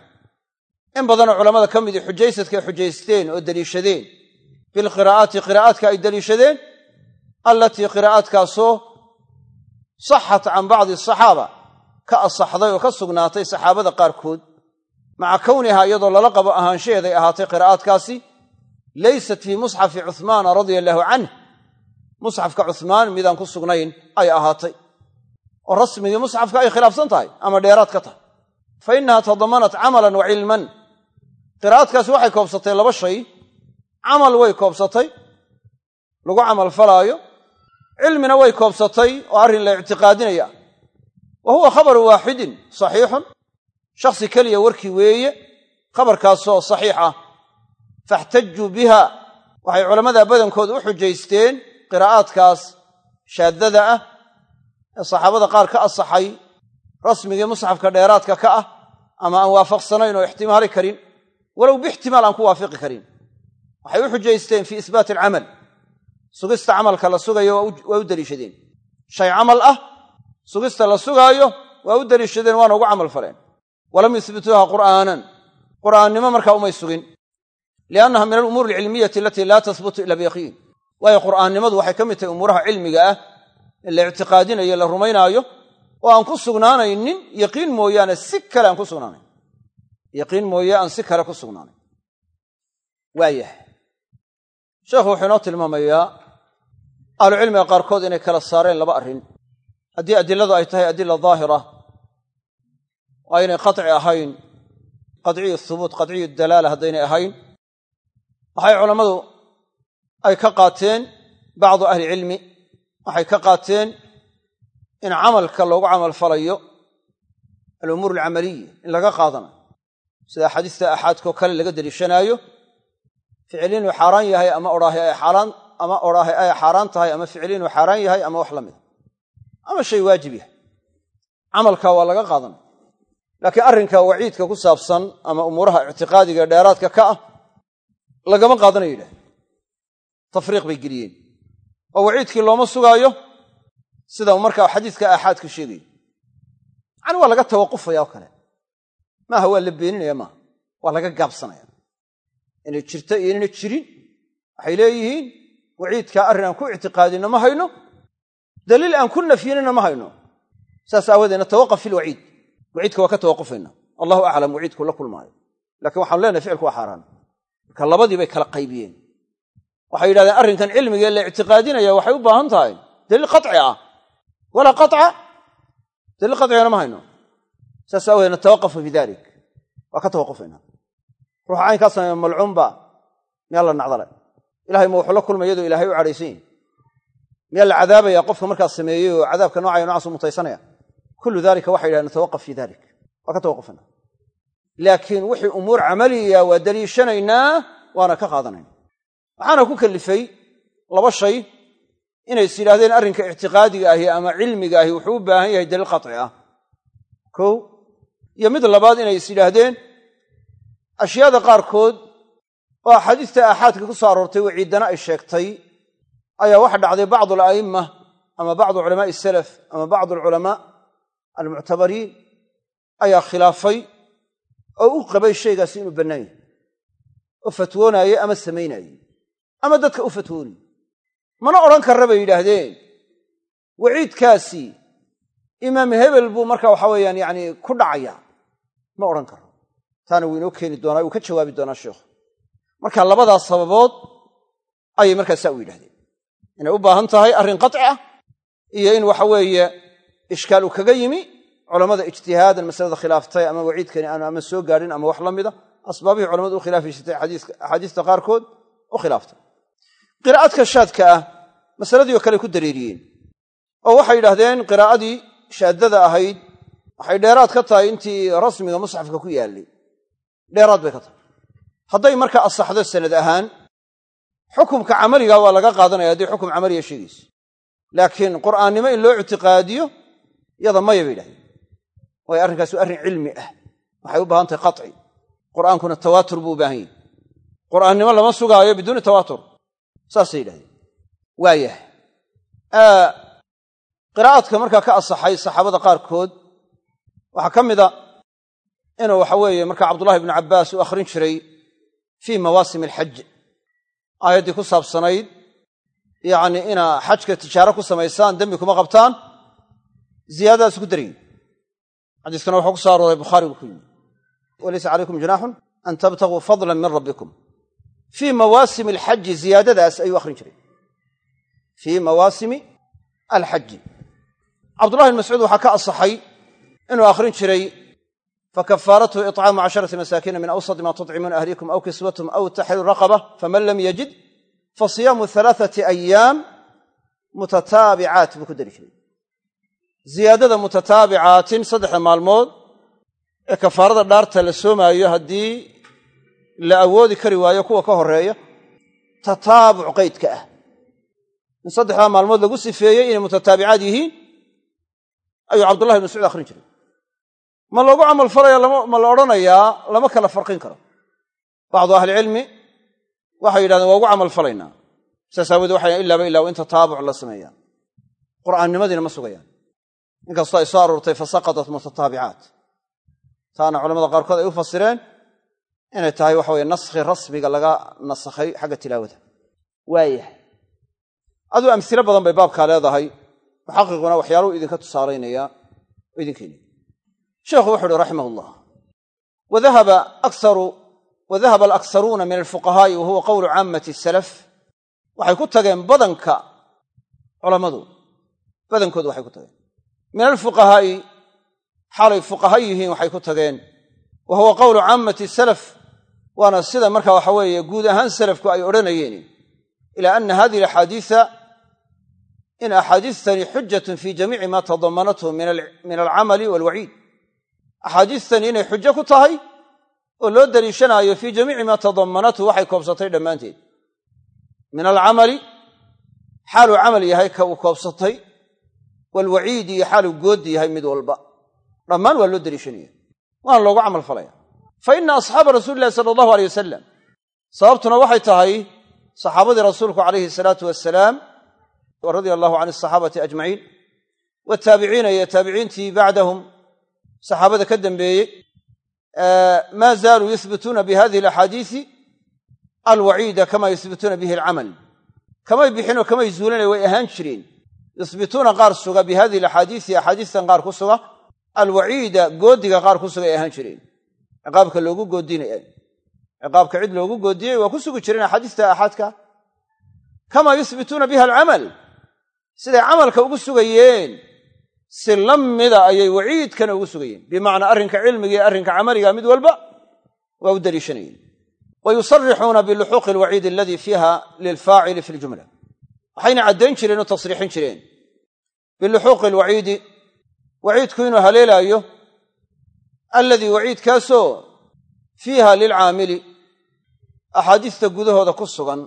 in badanoo culammada ka midii xujaysadkay xujaysteen oo deliishadeen bilqiraa'aati qiraa'aadka ay deliishadeen allatii qiraa'aadkaasoo saxat can bacdi asaxaaba ka asaxday oo ka sugnaatay saxaabada qaarkood. Maca kowniha iyadoo lala qabo ahaanshaheeday ahaatay qiraa'aadkaasi leysat fii musxafi cuhmaana radia allaahu canh musxafka cuhmaan midaan ku sugnayn ay ahaatay oo rasmigii musxafka ay khilaafsan tahay ama dheeraad ka tahay. Fa innaha tadamanat camalan wa cilman. Qiraa'adkaasi waxay koobsatay laba shay. Camal way koobsatay lagu camal falaayo. Cilmina way koobsatay oo arrin la ictiqaadinaya. Wa huwa khabaru waaxidin saxiixun. Shakhsi keliya warkii weeye khabarkaasoo saxiix ah. Faxtajuu biha. Waxay culammada badankooda u xujaysteen qiraa'aadkaas shaadada ah ee saxaabada qaar ka asaxay rasmigii musxafka dheeraadka ka ah ama aan waafaqsanayn oo ixtimaali karin. Walow bixtimaal aan ku waafiqi karin. Waxay u xujaysteen fii isbaati alcamal. Sugista camalka la sugayo waa u deliishadeen. Shay camal ah sugista la sugaayo waa u deliishadeen waana ugu camal faleen. Walam yuhbituuha qur'aanan. Qur'aannimo markaa umay sugin. Liannaha min alumuuri alcilmiyati alatii laa tahbutu ila biyaqiin. Waayo qur'aannimadu waxay ka mid tahay umuuraha cilmiga ah ee la ictiqaadinayo la rumaynaayo oo aan ku sugnaanaynin yaqiin mooyaane si kale aan ku sugnaanayn. Yaqiin mooye aan si kale ku sugnaanayn. Waayahay. Sheekhu wuxuu inoo tilmaamayaa ahlucilmiga qaarkood inay kala saareen laba arrin. Haddii adiladu ay tahay adila daahira waa inay qaci ahayn qadciyu thubuut qadciyu dalaala haddaynay ahayn. Waxay culammadu ay ka qaateen bacdu ahlicilmi waxay ka qaateen in camalka loogu camal falayo alumuur alcamaliya in laga qaadanayo sida axaadiista axaadkoo kale laga deliishanaayo ficil xaaraan yahay ama odhaahi ay xaaraan ama odhaahi ay xaaraan tahay ama ficil xaaraan yahay ama wax la mida ama shay waajib yahay. Camalka waa laga qaadanaya laakiin arrinka waciidka ku saabsan ama umuuraha ictiqaadiga ee dheeraadka ka ah lagama qaadanayo yidhaah tafriiq bay geliyeen oo waciidkii looma sugaayo sida markaa xadiiska aaxaadka sheegayo macani waa laga tawaqufaya oo kale. Maaha waa la beeninaya maaha waa laga gaabsanaya. Inay jirto iyo inayna jirin waxay leeyihiin waciidkaa arrin aan ku ictiqaadinno ma hayno daliil aan ku nafyinina ma hayno. Saas aawadeed natawaqaf fi lwaciid waciidka waa ka tawaqufayna. Allahu aclam waciidku la kulmaayo. Lakiin waxaanu leenahay ficilku waa xaaraan. Marka labadii bay kala qaybiyeen waxay yidhahdeen arrinkan cilmigee la ictiqaadinaya waxay u baahan tahay daliil qaci ah. Walaa qaca daliil qacigana ma hayno. Saas aawadeed natawaqafu fi dalik waa ka tawaqufayna. Ruuxa caynkaa sameeya malcuunba miyaa la nacdalay. Ilahay ma wuxuu la kulmay ilahay u cadhaysan yahi la cadaabaya qofka markaas sameeyey oo cadaabka noocaya nocaas mutaysanaya? Kullu dalika waxay yidhahdeen natawaqaf fi dalik waa ka tawaqufayna. Laakiin wixii umuur camaliya waa daliishanaynaa waana ka qaadanayna waxaana ku kalifay laba shay inay is yidhahdeen arrinka ictiqaadiga ahi ama cilmiga ahi wuxuu u baahan yahay daliil qaci ah. Kow iyo mid labaad inay is yidhaahdeen ashyaada qaarkood oo axaadiista aaxaadka ku soo aroortay waciiddana ay sheegtay ayaa waxa dhacday bacdu ala'imma ama bacdu culamaa'i salaf ama bacdu alculamaa almuctabariin ayaa khilaafay oo u qabay shaygaasi inuu bannaan yahay oo fatwoonaayey ama samaynaayey ama dadka u fatwoonayey mana odhan karra bay yidhaahdeen. Waciidkaasi imaam hebel buu marka waxa weeyaan yacni ku dhacayaa ma odhan karo taana wuu inoo keeni doonaa wuu ka jawaabi doonaa sheikhu marka labadaas sababood ayay markaa saa u yidhahdeen inay u baahan tahay arrin qaci ah iyo in waxa weeye ishkaal uu kaga yimi culammada ijtihaadan masalada khilaaftay ama waciidkani aanu ama soo gaadhin ama wax la mida asbaabihii culamadu u khilaafaysatay axaadiista qaarkood u khilaaftay qiraa'adka shaadka ah masaladii oo kale ku dareeriyeen. Oo waxay yidhahdeen qiraa'adii shaadada ahayd waxay dheeraad ka tahay intii rasmiga musxafka ku yaallay dheeraad bay ka tahay. Hadday markaa asaxdo sanad ahaan xukumka camaliga waa laga qaadanaya hadday xukum camaliya sheegayso. Laakiin qur'aannimo in loo ictiqaadiyo yada maya bay yidhahdeen waayo arrinkaas waa arrin cilmi ah. Waxay u baahan tahay qaci qur'aankuna tawaatur buu u baahan yahy qur'aannimo lama sugaayo biduuni tawaatur saasay yidhahdeen. Waayahay qiraa'adka markaa ka asaxay saxaabada qaarkood waxaa ka mida inuu waxa weeye markaa cabdullahi ibnu cabbaas u akhrin jiray fii mawaasim alxaj aayaddii ku saabsanayd yacni inaa xajka tijaaro ku samaysaan dembi kuma qabtaan ziyaadadaas ku darayin xadiiskana wuxuu ku soo arooray bukhaari buu ku yimi walaysa calaykum junaaxun an tabtaguu fadlan min rabbikum fii mawaasim alxaji ziyaadadaas ayuu akhrin jiray. Fii mawaasimi alxaji cabdullahi bin mascuud waxaa ka asaxay inuu akhrin jiray fakafaaratu icaamu casharati masaakiina min awsad ma tudcimuuna ahlikum aw kiswatum aw taxriru raqaba faman lam yajid fasiyaamu alaaati ayaam mutataabicaat buu ku dari jiray. Ziyaadada mutataabicaatin saddexda maalmood ee kafaarada dhaarta la la awoodi kari waayo kuwa ka horreeya tataabuc qaydka ah. In saddexdaa maalmood lagu sifeeyey inay mutataabicaad yihiin ayuu cabdullahi bin mascuud akhrin jiray. Ma loogu camal falaya ma la odhanayaa lama kala farqin karo. Bacdu ahlicilmi waxay yidhahdeen waa ugu camal falaynaa. Saas aawoodee waxay ilaaba ilaa in tataabuc la sameeyaa qur'aannimadiina ma sugayaan. Inkastoo ay soo aroortay fasaqatat mutataabicaat taana culamada qaarkood ay u fasireen inay tahay waxa weye naskhi rasmiga laga nasakhay xagga tilaawada. Waayahay. Aduu amhilo badan bay baabkaa leedahay. Muxaqiquna waxyaaluhu idinka tusaalaynayaa oo sheekhu wuxu uhi raximah ullah wadahaba alaksaruuna min alfuqahaa'i wa huwa qowlu caammati salaf waxay ku tageen badanka culammadu. Badankoodu waxay ku tageen. Min alfuqahaa'i xaalay fuqaha yihiin waxay ku tageen. Wa huwa qowlu caammati salaf waana sida marka waxa weeye guud ahaan salafku ay odhanayeen ilaa ana hadihi alaxaadiisa in axaadiistani xujatun fii jamiici ma tadamanathu min alcamali walwaciid axaadiistani inay xujo ku tahay oo loo daliishanaayo fii jamiici maa tadamanathu waxay koobsatay dhammaanteed. Min alcamali xaaluu camal yahay ka uu koobsatay waalwaciidi iyo xaaluu gooddi yahay mid walba. Dhammaan waa loo daliishanaya waana loogu camal falaya fa ina asxaaba rasuuli illahi sala allahu aleyh wasalam sababtuna waxay tahay saxaabadii rasuulku calayhi salaatu wasalaam radia allahu can asaxaabati ajmaciin wataabiciina iyo taabiciintii bacdahum saxaabada ka dambeeyey maa zaaluu yuhbituuna bi hadihi alaxaadiisi alwaciida kama yuhbituuna bihi alcamal. Kamay bixinoo kamay zuulinay way ahaan jireen. Yuhbituuna qaar suga bi hadihi alaxaadiisi axaadiistan ku suga alwaciida goodiga qaar ku suga ay ahaan jireen ciqaabka loogu goodinaya ciqaabka cid loogu goodiyey waa ku sugi jireen axaadiista aaxaadka kamaa yuhbituuna biha alcamal. Siday camalka ugu sugayeen si la mida ayay waciidkana ugu sugayeen. Bimacnaa arrinka cilmiga iyo arrinka camaliga mid walba waa u daliishanayeen. Wa yusarixuuna biluxuuqi alwaciidi aladii fiiha lilfaacili fi ljumla. Waxayna caddayn jireen oo tasriixin jireen. Biluxuuqi alwaciidi waciidku inuu haleelaayo alladii waciidkaasoo fiiha lilcaamili axaadiista gudahooda ku sugan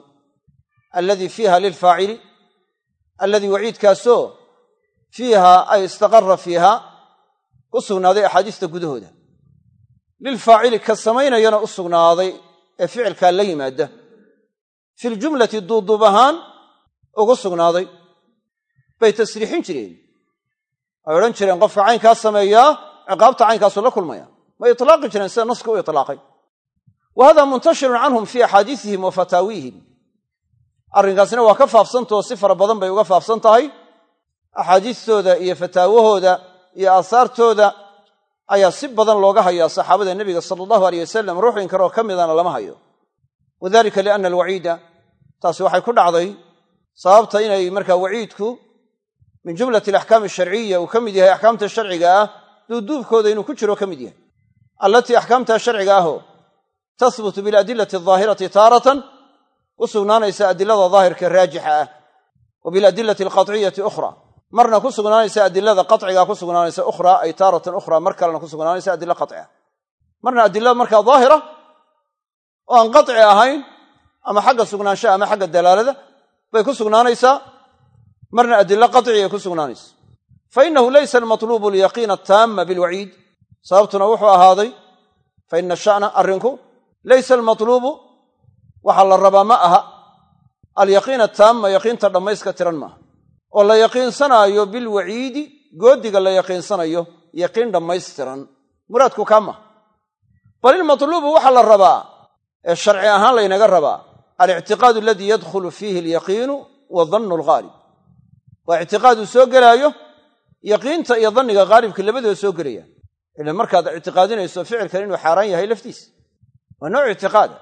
alladii fiiha lilfaacili alladii waciidkaasoo fiiha ay istaqara fiiha ku sugnaaday axaadiista gudahooda. Lilfaacili ka samaynayana u sugnaaday ee ficilkaa la yimaada. Filjumlati duuduub ahaan ugu sugnaaday. Bay tasriixin jireen. Ay odhan jireen qofka caynkaa sameeyaa ciqaabta caynkaasu la kulmaya. May itlaaqi jireen sida naska u itlaaqay. Wa hada muntashirun canhum fii axaadiisihim wa fataawiihim arrinkaasina waa ka faafsantao si fara badan bay uga faafsan tahay. Axaadiistooda iyo fataawahooda iyo aasaartooda ayaa si badan looga hayaa saxaabada nebiga sala allahu aleyh wasalam ruux inkaroo ka midana lama hayo. Wadalika liana alwaciida taasi waxay ku dhacday sababta inay markaa waciidku min jumlati alaxkaam asharciya uu ka mid yahay axkaamta sharciga ah duuduubkooda inuu ku jiro ka mid yahay. Allatii axkaamta sharciga ahoo tahbutu biladilati aldaahirati taaratan u sugnaanaysa adilada daahirka raajixa ah wa biladilati alqaطciyati ukhra. Marna ku sugnaanaysa adilada qaciga ku sugnaanaysa ukhra ay taaratan ukhra mar kalena ku sugnaanaysa adila qacia marna adilada markaa daahira oo aan qaci ahayn ama xagga sugnaanshaha ama xagga dalaalada bay ku sugnaanaysaa. Marna adilo qaci ay ku sugnaanaysa fa inahu laysa almatluubu alyaqiina ataama bilwaciid sababtuna wuxuu ahaaday fa ina sha'na arrinku laysa almatluubu waxaa la rabaa ma aha. Alyaqiina ataama yaqiinta dhammayska tiran maaha oo la yaqiinsanaayo bilwaciidi goodiga la yaqiinsanayo yaqiin dhammaystiran. Muraadku kaa maha bal ilmatluubu waxaa la rabaa ee sharci ahaan laynaga rabaa alictiqaadu aladii yadkhulu fiihi alyaqiinu wa dannu alghaalib. Waa ictiqaad uu soo gelaayo yaqiinta iyo danniga haalibka labadooda soo gelayaan ila markaad ictiqaadinayso ficilkan inuu xaaraan yahay laftiisa waa nooc ictiqaada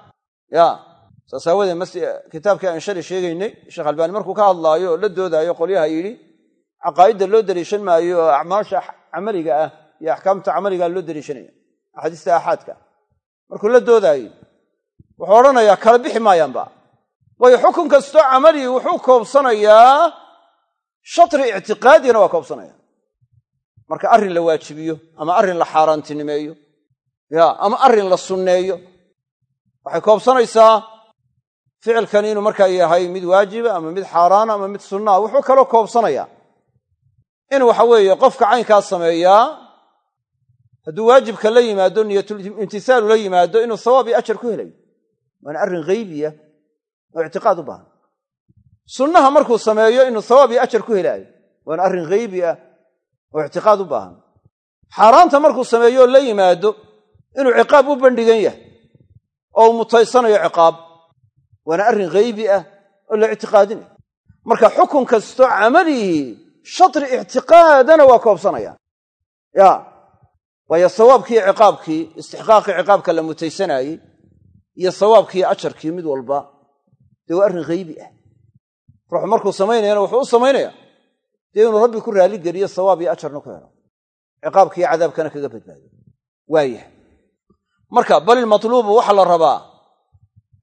ya saas aawadeed kitaabkii aan shalay sheegaynay sheekh albaani markuu ka hadlaayo oo la doodaayo qolyaha yidhi caqaa'idda loo daliishan maayo oo acmaasha camaliga ah iyo axkaamta camaligaa loo daliishanaya axaadiista aaxaadka markuu la doodaayo wuxuu odhanayaa kala bixi maayaanba. Waayo xukun kastoo camali wuxuu koobsanayaa shatri ictiqaadina waa koobsanaya marka arrin la waajibiyo ama arrin la xaaraantinimeeyo. Ya ama arrin la sunneeyo. Waxay koobsanaysaa ficilkan inuu markaa yahay mid waajiba ama mid xaaraana ama mid sunnaa wuxuu kaloo koobsanayaa in waxa weeye qofka caynkaa sameeyaa hadduu waajibka la yimaado niyatimtisaalu la yimaado inuu thawaab iyo ajar ku helayo waana arrin haybiya oo ictiqaad u baahan. Sunnaha markuu sameeyo inuu thawaab iyo ajar ku helaayo waana arrin haybi ah oo ictiqaad u baahan. Xaaraanta markuu sameeyo la yimaado inuu ciqaab u bandhigan yahay oo uu mutaysanayo ciqaab waana arrin haybi ah oo la ictiqaadinayo marka xukun kastoo camalihii shatri ictiqaadana waa koobsanaya. Ya waayo sawaabkii ciqaabkii istixqaaqii ciqaabka la mutaysanaayey iyo sawaabkii ajarkii mid walba dee waa arrin haybi ah. Ruuxu markuu samaynayana wuxuu u samaynaya dee inuu rabbi ku raali geliyo sawaab iyo ajarna ku helo. Ciqaabka iyo cadaabkana kaga badbaado. Waayah marka bal ilmatluubu waxaa la rabaa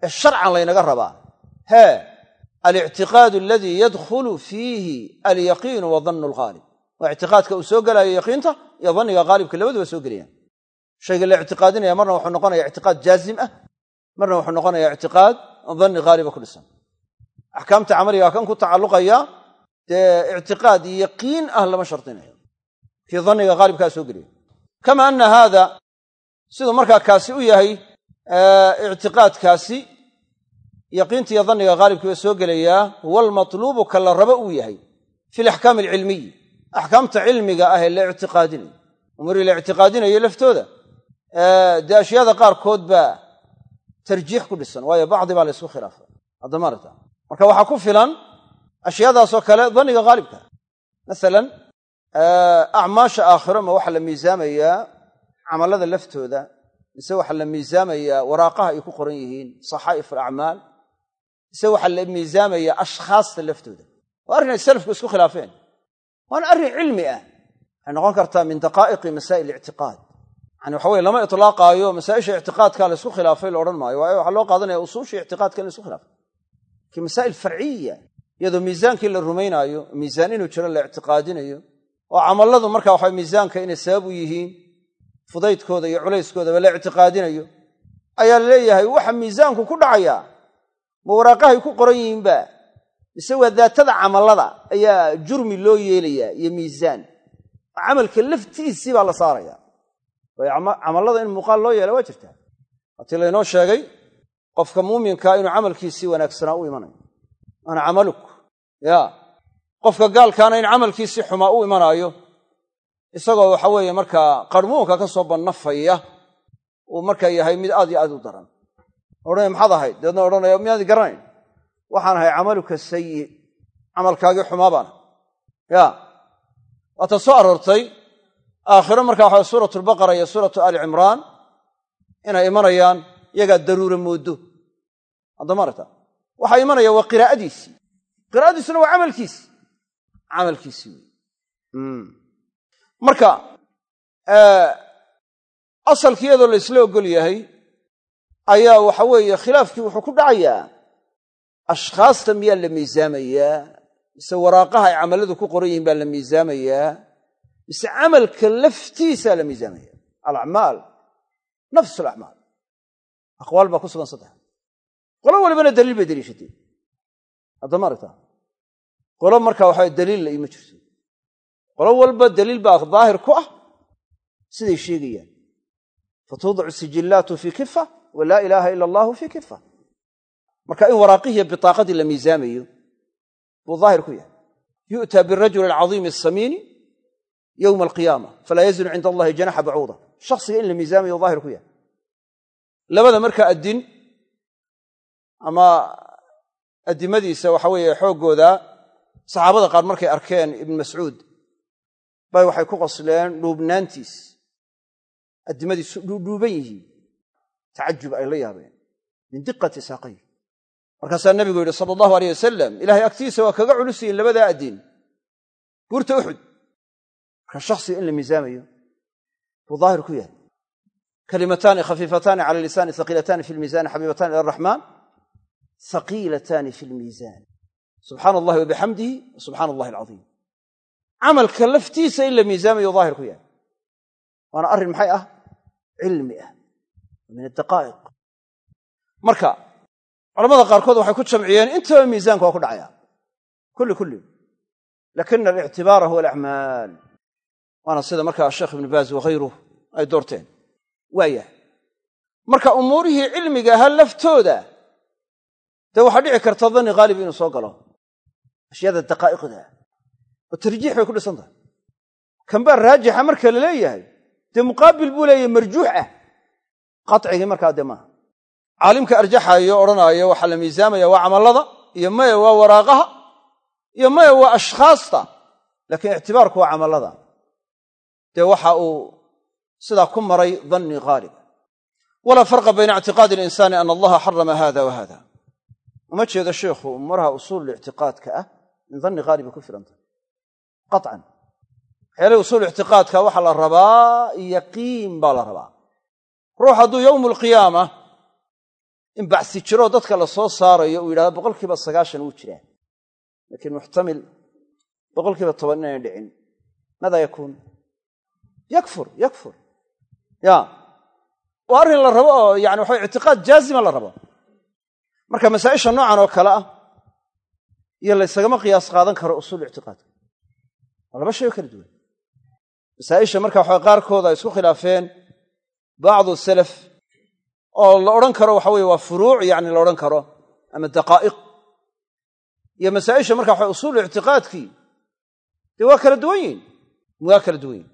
ee sharcan laynaga rabaa hee alictiqaadu aladii yadkhulu fiihi alyaqiinu wa dannu alghaalib waa ictiqaadka uu soo gelaayo yaqiinta iyo danniga haalibka labaduba soo gelayaan shayga la ictiqaadinaya marna wuxuu noqonaya ictiqaad jaazim ah marna wuxuu noqonaya ictiqaad danni haaliba ku dhisan. Axkaamta camaliga kan ku tacalluqaya dee ictiqaad yaqiin ah lama shardinayo kii danniga haalibkaa soo gelaya kama ana haada siduu markaa kaasi u yahay ictiqaadkaasi yaqiinta iyo danniga haalibkiiba soo gelayaa huwa almatluubu ka la rabo uu yahay fi alaxkaami alcilmiyi axkaamta cilmiga ah ee la ictiqaadinayo. Umurii la ictiqaadinayo laftooda dee ashyaada qaarkood baa tarjiix ku dhisan waayo bacdi baa la ysku khilaafay haddamaarta marka waxaa ku filan ashyaadaasoo kale danniga haalibka masalan acmaasha aakhiro ma waxaa la miisaamayaa camallada laftooda mise waxaa la miisaamayaa waraaqaha ay ku qoran yihiin saxaa'if alacmaal mise waxaa la miisaamayaa ashkhaasta laftooda. Waa arrin ay salafku isku khilaafeen. Waana arrin cilmi ah. Waxay noqon kartaa min daqaa'iqi masaa'il ictiqaad. Yani waxa weye lama itlaaqaayo masaa'isha ictiqaadka la isku khilaafay la odhan maayo waayo waxaa loo qaadanaya usuusha ictiqaadka in la isku khilaafay laakiin masaa'il farciya iyadoo miisaankii la rumaynaayo miisaan inuu jiro la ictiqaadinayo oo camalladu marka waxa miisaanka inay sabab u yihiin fudaydkooda iyo culayskoodaba la ictiqaadinayo ayaa la leeyahay waxa miisaanku ku dhacayaa ma waraaqahay ku qoran yihiinba mise waa daatada camallada ayaa jurmi loo yeelayaa iyo miisaan camalka laftiisii baa la saaraya. Camallada in muuqaal loo yeela waa jirtaa. Waatii laynoo sheegay qofka muuminkaa inuu camalkiisii wanaagsanaa u imanayo ana camaluk. Ya. Qofka gaalkaana in camalkiisii xumaa u imanaayo isagoo waxa weeye markaa qarmuunka ka soo bannafaya uu markaa yahay mid aad iyo aad u daran. Odhanaya maxaad ahayd? Dabeedna odhanaya miyaadi garanayn? Waxaan ahay camaluka sayi camalkaagii xumaa baana. Ya. Waata soo aroortay aakhiro markaa waxa suuratu albaqara iyo suuratu aali cimraan inay imanayaan iyagaa daruura mooddo. Haddama aragta waxaa imanaya waa qiraa'adiisii qiraa'adiisuna waa camalkiisi camalkiisii wey marka asalki iyadoo la isla ogol yahay ayaa waxa weeye khilaafkii wuxuu ku dhacayaa ashkhaasta miyaa la miisaamayaa mise waraaqaha ay camalladu ku qoran yihiin baa la miisaamayaa mise camalka laftiisaa la miisaamaya alacmaal. Nafs alacmaal aqwaal baa ku sugan saddex qolo walibana daliil bay daliishatay haddama aragta? Qolo marka waxa daliil la iima jirto qolo walba daliil baa daahir ku ah siday sheegayaan. Fatuudacu sijillaatu fii kifa wa laa ilaaha ila allahu fii kifa marka in waraaqihiiyo bitaaqadii la miisaamayo buu daahir ku yahay. Yu'taa birajuli alcadiimi asamiini yowma alqiyaama falaa yazinu cinda allahi janaxa bacuuda shakhsiga in la miisaamayo daahir ku yahay. Labada markaa addin ama addimadiisa waxa weeye xooggooda saxaabada qaar markay arkeen ibn mascuud bay waxay ku qosleen dhuubnaantiis. Addimadiisu dhuudhuuban yihiin. Tacajub ay la yaabeen. Min diqati saaqay markaasaa nabigu yidhi sala allahu aleyh wasalam ilahay agtiisa waa kaga culus yihiin labadaa addin buurta uxud marka shakhsiga in la miisaamayo buu daahir ku yahay. Kalimataani khafiifataani cala lisaani haqiilataani fi lmiisani xabiibataani ila araxmaan haqiilataani fi lmiisaan subxaana allahi wa bixamdihi wa subxaana allahi alcadiim camalka laftiisa in la miisaamayo daahir ku yahay waana arrin maxay ah cilmi ah min adaqaa'iq marka culamada qaarkood waxay ku jamciyeen intaba miisaanka waa ku dhacaya kulli kulli lakina alictibaara huwa alacmaal waana sida markaa sheekh ibnu baaz waghayruh ay doorteen ahaa laftooda dee waxaa dhici karta danni haalib inuu soo galo. Ashyaada daqaa'iqda. Oo tarjiix bay ku dhisan tahay. Kanbaa raajixa marka la leeyahay dee muqaabil buu leeyahay marjuux ah. Qacigii markaa dee caalimka arjaxaayo odhanaayo waxaa la miisaamaya waa camallada iyo maya waa waraaqaha iyo maya waa ashkhaasta. Laakiin ictibaarku waa camallada. Dee waxa uu sidaa ku maray danni haaliba walaa farqa bayna ictiqaadi alinsaani ana allaha xarama hada wa uma jeedo sheikhu umaraha usuul ictiqaadka ah in danni haaliba ku filantahy qacan waxyaalahi usuul ictiqaadka waxaa la rabaa yaqiin baa la rabaa. Ruux hadduu yowmu alqiyaama in bacsi jiroo dadka la soo saarayo uu yidhahdo boqolkiiba sagaashan wuu jiraa. Laakiin muxtamil boqolkiiba toban inayn dhicin. Maadaa yakuun? Yakfur yakfur. Ya waa arrin la rabo oo yani ictiqaad jaazima la rabo marka masaa'isha noocan oo kale ah iyo laysagama qiyaas qaadan karo usuul ictiqaadka waa laba shay oo kala duwan. Masaa'isha marka waxa qaarkood ay isku khilaafeen bacdu salaf oo la odhan karo waxa weye waa furuuc yani la odhan karo ama daqaa'iq. Iyo masaa'isha marka waxa usuul ictiqaadkii dee waa kala duwan yihiin waa kala duwan yihiin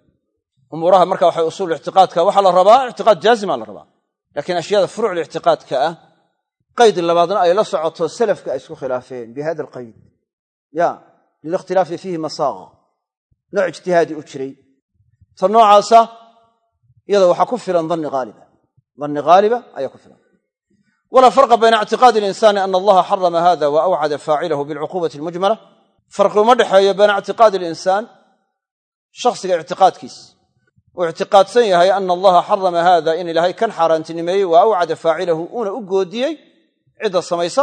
umuuraha marka waxa usuul ictiqaadka waxaa la rabaa ictiqaad jaazima la rabaa. Laakiin ashyaada furuucda ictiqaadka ah qayd labaadna ay la socoto salafka ay isku khilaafeen bi hada alqayd. Ya lilikhtilaafi fiihi masaaqa nooc ijtihaadi u jiray. Ta noocaasa iyada waxaa ku filan danni haaliba danni haaliba ayaa ku filan. Walaa farqa bayna ictiqaadi alinsaani ana allaha xarama hada wa awcada faacilahu bilcuqubati almujmala. Farqi uma dhexeeyo bayna ictiqaadi alinsaan shakhsiga ictiqaadkiis uu ictiqaadsan yahay ana allaha xarama hada in ilaahay kan xaaraantinimeeyey wa faacilahu uuna u goodiyey cidda samaysa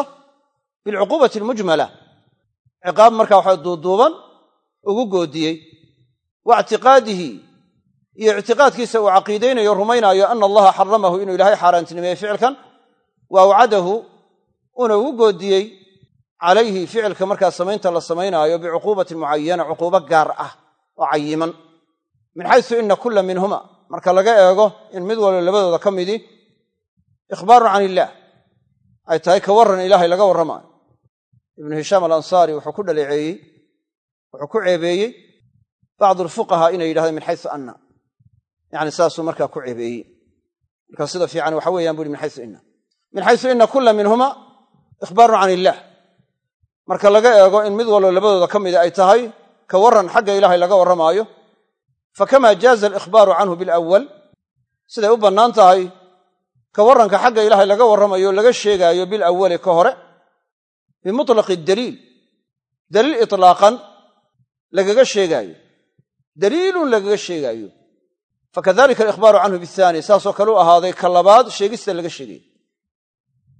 bilcuquubati almujmala. Ciqaab marka waxa duuduuban ugu goodiyey. Wa ictiqaadihi iyo ictiqaadkiisa uu caqiidaynayo rumaynaayo ana allaha xaramahu inuu ilaahay xaaraantinimeeyey ficilkan. Wa awcadahu uuna ugu goodiyey calayhi ficilka markaa samaynta la samaynaayo bicuquubatin mucayana cuquubo gaar ah oo cayiman min xaysu ina kula minhuma. Marka laga eego in mid walba labadooda ka midi ikhbaarun can illaah ay tahay ka warran ilaahay laga warramaayo. Ibnu hishaam alansaari wuxuu ku dhaleeceeyey wuxuu ku ceebeeyey bacdu alfuqahaa inay yidhahdeen min xaysu anna. Yacni saasuu markaa ku ceebeeyey. Marka sida fiican waxa weeyaan bu uhi min xaysu inna. Min xaysu inna kulla minhuma ikhbaarun can illaah marka laga eego in mid walbo labadooda ka mida ay tahay ka warran xagga ilaahay laga warramaayo fakama jaaza alikhbaaru canhu bilawal siday u bannaan tahay ka warranka xagga ilaahay laga warramayo laga sheegaayo bilawali ka hore bimutlaqi daliil. Daliil itlaaqan lagaga sheegaayo. Daliilun lagaga sheegaayo. Fakadalika alikhbaaru canhu bihaani saasoo kale u ahaaday ka labaad sheegista laga sheegay.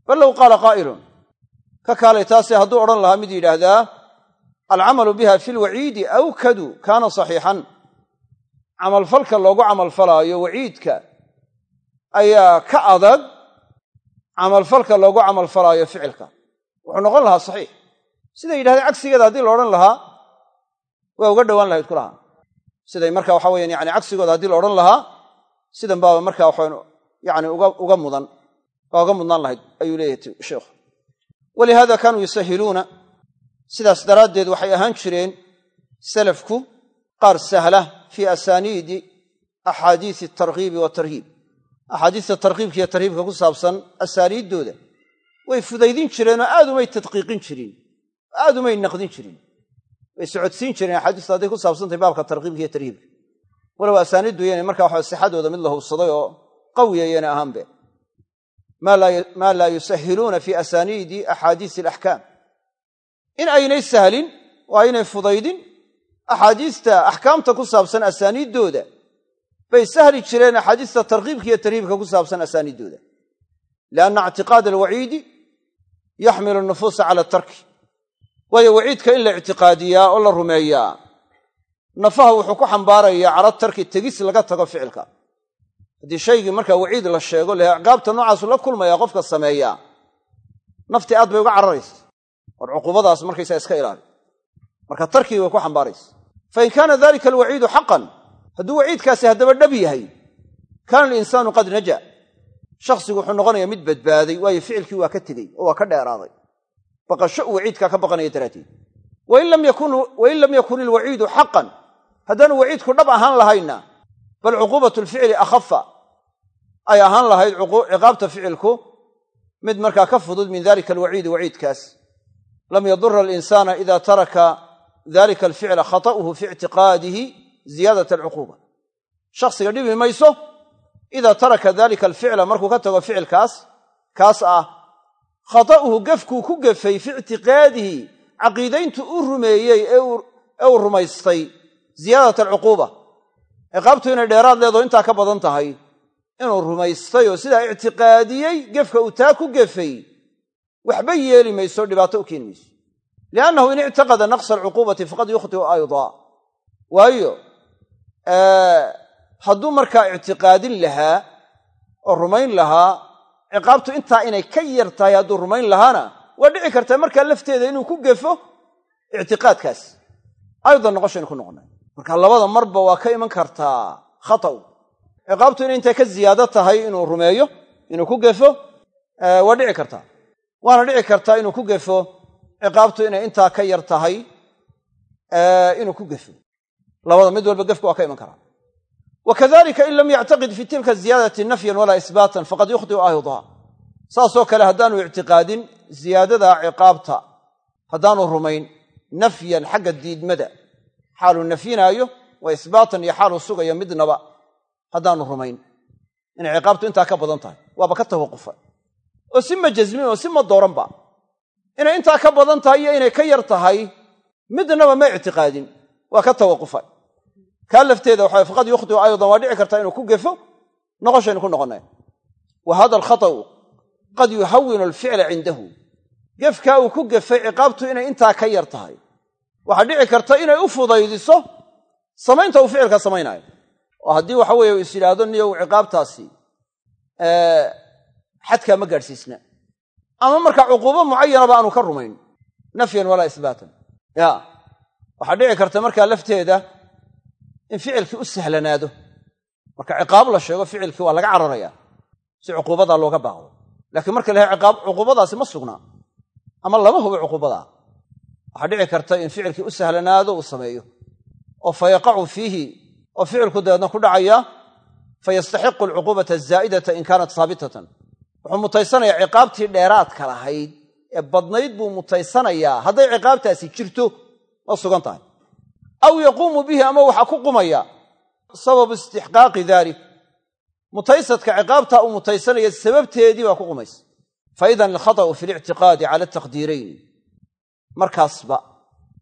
Bal low qaala qaa'ilun ka kaalay taase hadduu odhan lahaa mid yidhaahdaa alcamalu biha fi lwaciidi awkadu kaana saxiixan. Camalfalka loogu camalfalaayo waciidka ayaa ka adag camalfalka loogu camalfalaayo ficilka. Wuxuu noqon lahaa saxiix. Siday yidhahdeen cagsigeeda haddii la odhan lahaa waa uga dhowaan lahayd kulahaa siday marka waxa weyan yani cagsigooda haddii la odhan lahaa sidan baaba marka waxaan yani uga mudan waa uga mudnaan lahayd ayuu leeyahay sheikhu. Walihaada kaanuu yusahiluuna sidaas daraaddeed waxay ahaan jireen salafku qaar sahla fii asaaniidi axaadiisi targhiibi watarhiib axaadiista tarkiibka iyo tarhiibka ku saabsan asaaniiddooda way fudaydin jireenoo aad umay tadqiiqin jirin aad umay naqdin jirin way socodsiin jireen axaadiistu hadday ku saabsantahay baabka tarkiibka iyo tarhiibka. Walow asaaniiddu yana markaa waxa sixadooda mid la hubsaday oo qawiya yana ahaanbe. Maa laa yusahiluuna fi asaaniidi axaadiisi alaxkaam. In aynay sahlin oo aynay fudaydin axaadiista axkaamta ku saabsan asaaniiddooda bay sahli jireen axaadiista tarkiibka iyo tarhiibka ku saabsan asaaniiddooda lianna ictiqaada alwaciidi yaxmilu nufuusa cala tarki. Waayo waciidka in la ictiqaadiyaa oo la rumeeyaa nafaha wuxuu ku xambaarayaa cala tarki tegis laga tago ficilka. Haddii shaygii markaa waciid la sheego le ciqaabta noocaasu la kulmaya qofka sameeyaa nafti aad bay uga cararaysa. War cuquubadaas markaysaa iska ilaali. Marka tarkigi way ku xambaaraysa. Fain kaana dalika alwaciidu xaqan hadduu waciidkaasi haddaba dhab yahay kaana alinsaanu qad naja. Shakhsigu wuxuu noqonayaa mid badbaaday waayo ficilkii waa ka tegey oo waa ka dheeraaday. Baqasho uu waciidkaa ka baqanaya daraaddeed. Wain lam yakun ilwaciidu xaqan haddaanu waciidku dhab ahaan lahayna bal cuquubatu lficli akhafa ay ahaan lahayd ciqaabta ficilku mid markaa ka fudud min dalika alwaciidi waciidkaas. Lam yadura alinsaana ida taraka dalika alficla khata'uhu fi ictiqaadihi ziyaadat alcuquuba shakhsiga dhibi mayso idaa taraka dalika alficla markuu ka tago ficilkaas kaas ah khata'uhu gefkuu ku gefay fi ictiqaadihi caqiidayntu u rumeeyey ee uu rumaystay ziyaadat alcuquuba ciqaabtu inay dheeraad leedaho intaa ka badan tahay inuu rumaystay oo sidaa ictiqaadiyey gefka uu taa ku gefay waxba yeeli mayso dhibaato u keeni mayso liannahu in ictaqada naqsa alcuquubati faqad yukhtiu aydaa waayo hadduu markaa ictiqaadin lahaa oo rumayn lahaa ciqaabtu intaa inay ka yar tahay hadduu rumayn lahaana waa dhici kartaa markaa lafteeda inuu ku gefo ictiqaadkaas. Aydan noqoshaynu ku noqonay. Marka labada marba waa ka iman kartaa khata'u ciqaabtu inay intay ka ziyaado tahay inuu rumeeyo inuu ku gefo waa dhici kartaa. Waana dhici kartaa inuu ku gefo ciqaabtu inay intaa ka yar tahay inuu ku gefo labada mid walba gefku waa ka iman karaa wakadalika in lam yactaqid fi tilka ziyaadati nafyan walaa isbaatan faqad yukhdiu ayda saasoo kale haddaanu ictiqaadin ziyaadada ciqaabta haddaanu rumayn nafyan xagga diidmada. Xaaluu nafyinaayo wa isbaatan iyo xaaluu sugayo midnaba haddaanu rumayn. Inay ciqaabtu intaa ka badan tahay waaba ka tawaqufa oo si ma jasmin oo si ma dooranba. Inay intaa ka badan tahay iyo inay ka yar tahay midnaba ma ictiqaadin waa ka tawaqufa kaa lafteeda waxa faqad yukhdiu aydan waa dhici kartaa inuu ku gefo noqoshaynu ku noqonay. Wa hada alkhata'u qad yuhawinu alficla cindahu. Gefkaa uu ku gefay ciqaabtu inay intaa ka yar tahay. Waxaa dhici karta inay u fudaydiso samaynta uu ficilka samaynaayo oo haddii waxa weeye is yidhaahdo niyow ciqaabtaasi xadkaa ma gaadhsiisna. Ama marka cuquubo mucayanaba aanu ka rumayn. Nafyan walaa isbaatan. Ya waxaa dhici karta markaa lafteeda in ficilkii u sahlanaado. Marka ciqaab la sheego ficilkii waa laga cararaya si cuquubadaa looga baaqdo. Laakiin marka la ciqaab cuquubadaasi ma sugnaa ama lama hubo cuquubadaa waxaa dhici karta in ficilkii u sahlanaado uu sameeyo. Oo fa yaqacu fiihi oo ficilku dabeedna ku dhacaya fa yastaxiqu alcuquubata azaa'idata in kaanat haabitatan wuxuu mutaysanayaa ciqaabtii dheeraadka lahayd ee badnayd buu mutaysanayaa. Hadday ciqaabtaasi jirto waa sugan tahay aw yaquumu bihi ama waxaa ku qumaya. Sababu istixqaaqi dalik mutaysadka ciqaabtaa uu mutaysanaya sababteedii baa ku qumaysa fa idan alkhata'u fi lictiqaadi cala taqdiirayn. Markaasba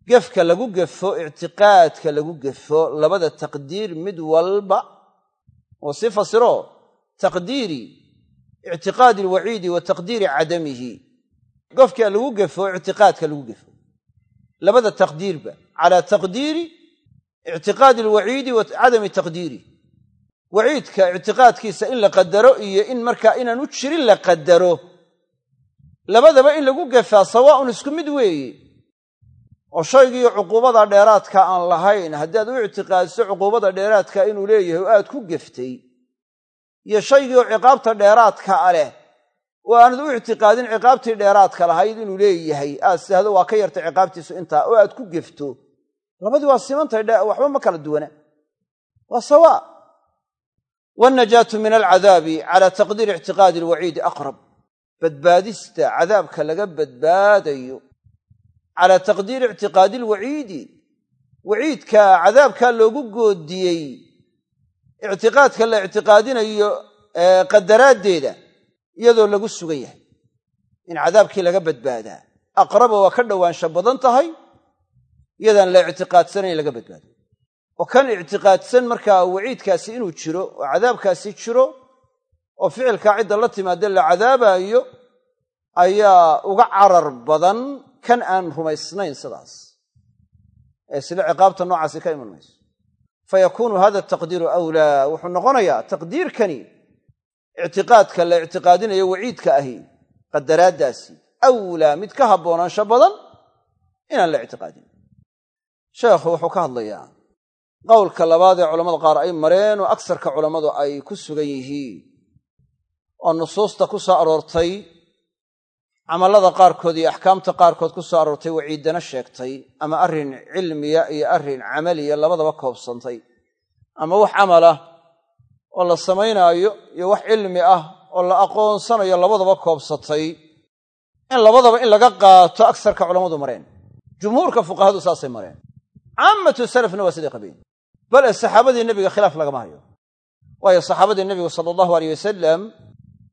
gefka lagu gefo ictiqaadka lagu gefo labada taqdiir mid walba oo si fasiro taqdiiri ictiqaadi alwaciidi wa taqdiiri cadamihi. Gofka lagu gefo ictiqaadka lagu gefo. Labada taqdiirba calaa taqdiiri ictiqaadi alwaciidi wa cadami taqdiiri waciidka ictiqaadkiisa in la qadaro iyo in markaa inaan u jirin la qadaro labadaba in lagu gefaa sawaaun isku mid weeye oo shaygiiyo cuquubada dheeraadka aan lahayn haddaad u ictiqaadiso cuquubada dheeraadka inuu leeyahay oo aad ku geftay iyo shaygii oo ciqaabta dheeraadka a leh oo aanad u ictiqaadin ciqaabtii dheeraadka lahayd inuu leeyahay aad sidahdo waa ka yartay ciqaabtiisu intaa oo aad ku gefto labadii waa simantahay waxba ma kala duwana. Waa sawaa. Waalnajaatu min alcadaabi cala taqdiiri ictiqaadi alwaciidi aqrab. Badbaadista cadaabka laga badbaadayo calaa taqdiiri ictiqaadi alwaciidi. Waciidka cadaabkaa loogu goodiyey ictiqaadka la ictiqaadinayo qadaraaddeeda iyadoo lagu sugan yahay. In cadaabkii laga badbaadaa. Aqraba waa ka dhowaansho badan tahay iyadaan la ictiqaadsanayn laga badbaado oo kan ictiqaadsan markaa waciidkaasi inuu jiro oo cadaabkaasi jiro oo ficilkaa cidda la timaada la cadaabaayo ayaa uga carar badan kan aan rumaysnayn sidaas. Ee sida ciqaabta noocaasi ka iman mayso. Fa yakuunu hada taqdiiru awlaa wuxuu noqonayaa taqdiirkani ictiqaadka la ictiqaadinayo waciidka ahi qadaraaddaasi awlaa mid ka haboonaansho badan inaan la ictiqaadin sheekhu wuxuu ka hadlayaa qowlka labaad ee culamada qaar ay mareen oo agsarka culammadu ay ku sugan yihiin oo nusuusta ku soo aroortay camallada qaarkood iyo axkaamta qaarkood ku soo aroortay waciiddana sheegtay ama arrin cilmiya iyo arrin camaliya labadaba koobsantay. Ama wax camalah oo la samaynaayo iyo wax cilmi ah oo la aqoonsanayo labadaba koobsatay. In labadaba in laga qaato agsarka culammadu mareen. Jumhuurka fuqahadu saasay mareen caamatu salafna waa siday qabeen bale saxaabadii nebiga khilaaf lagama hayo waayo saxaabadii nebigu sala allahu aleyh wasalam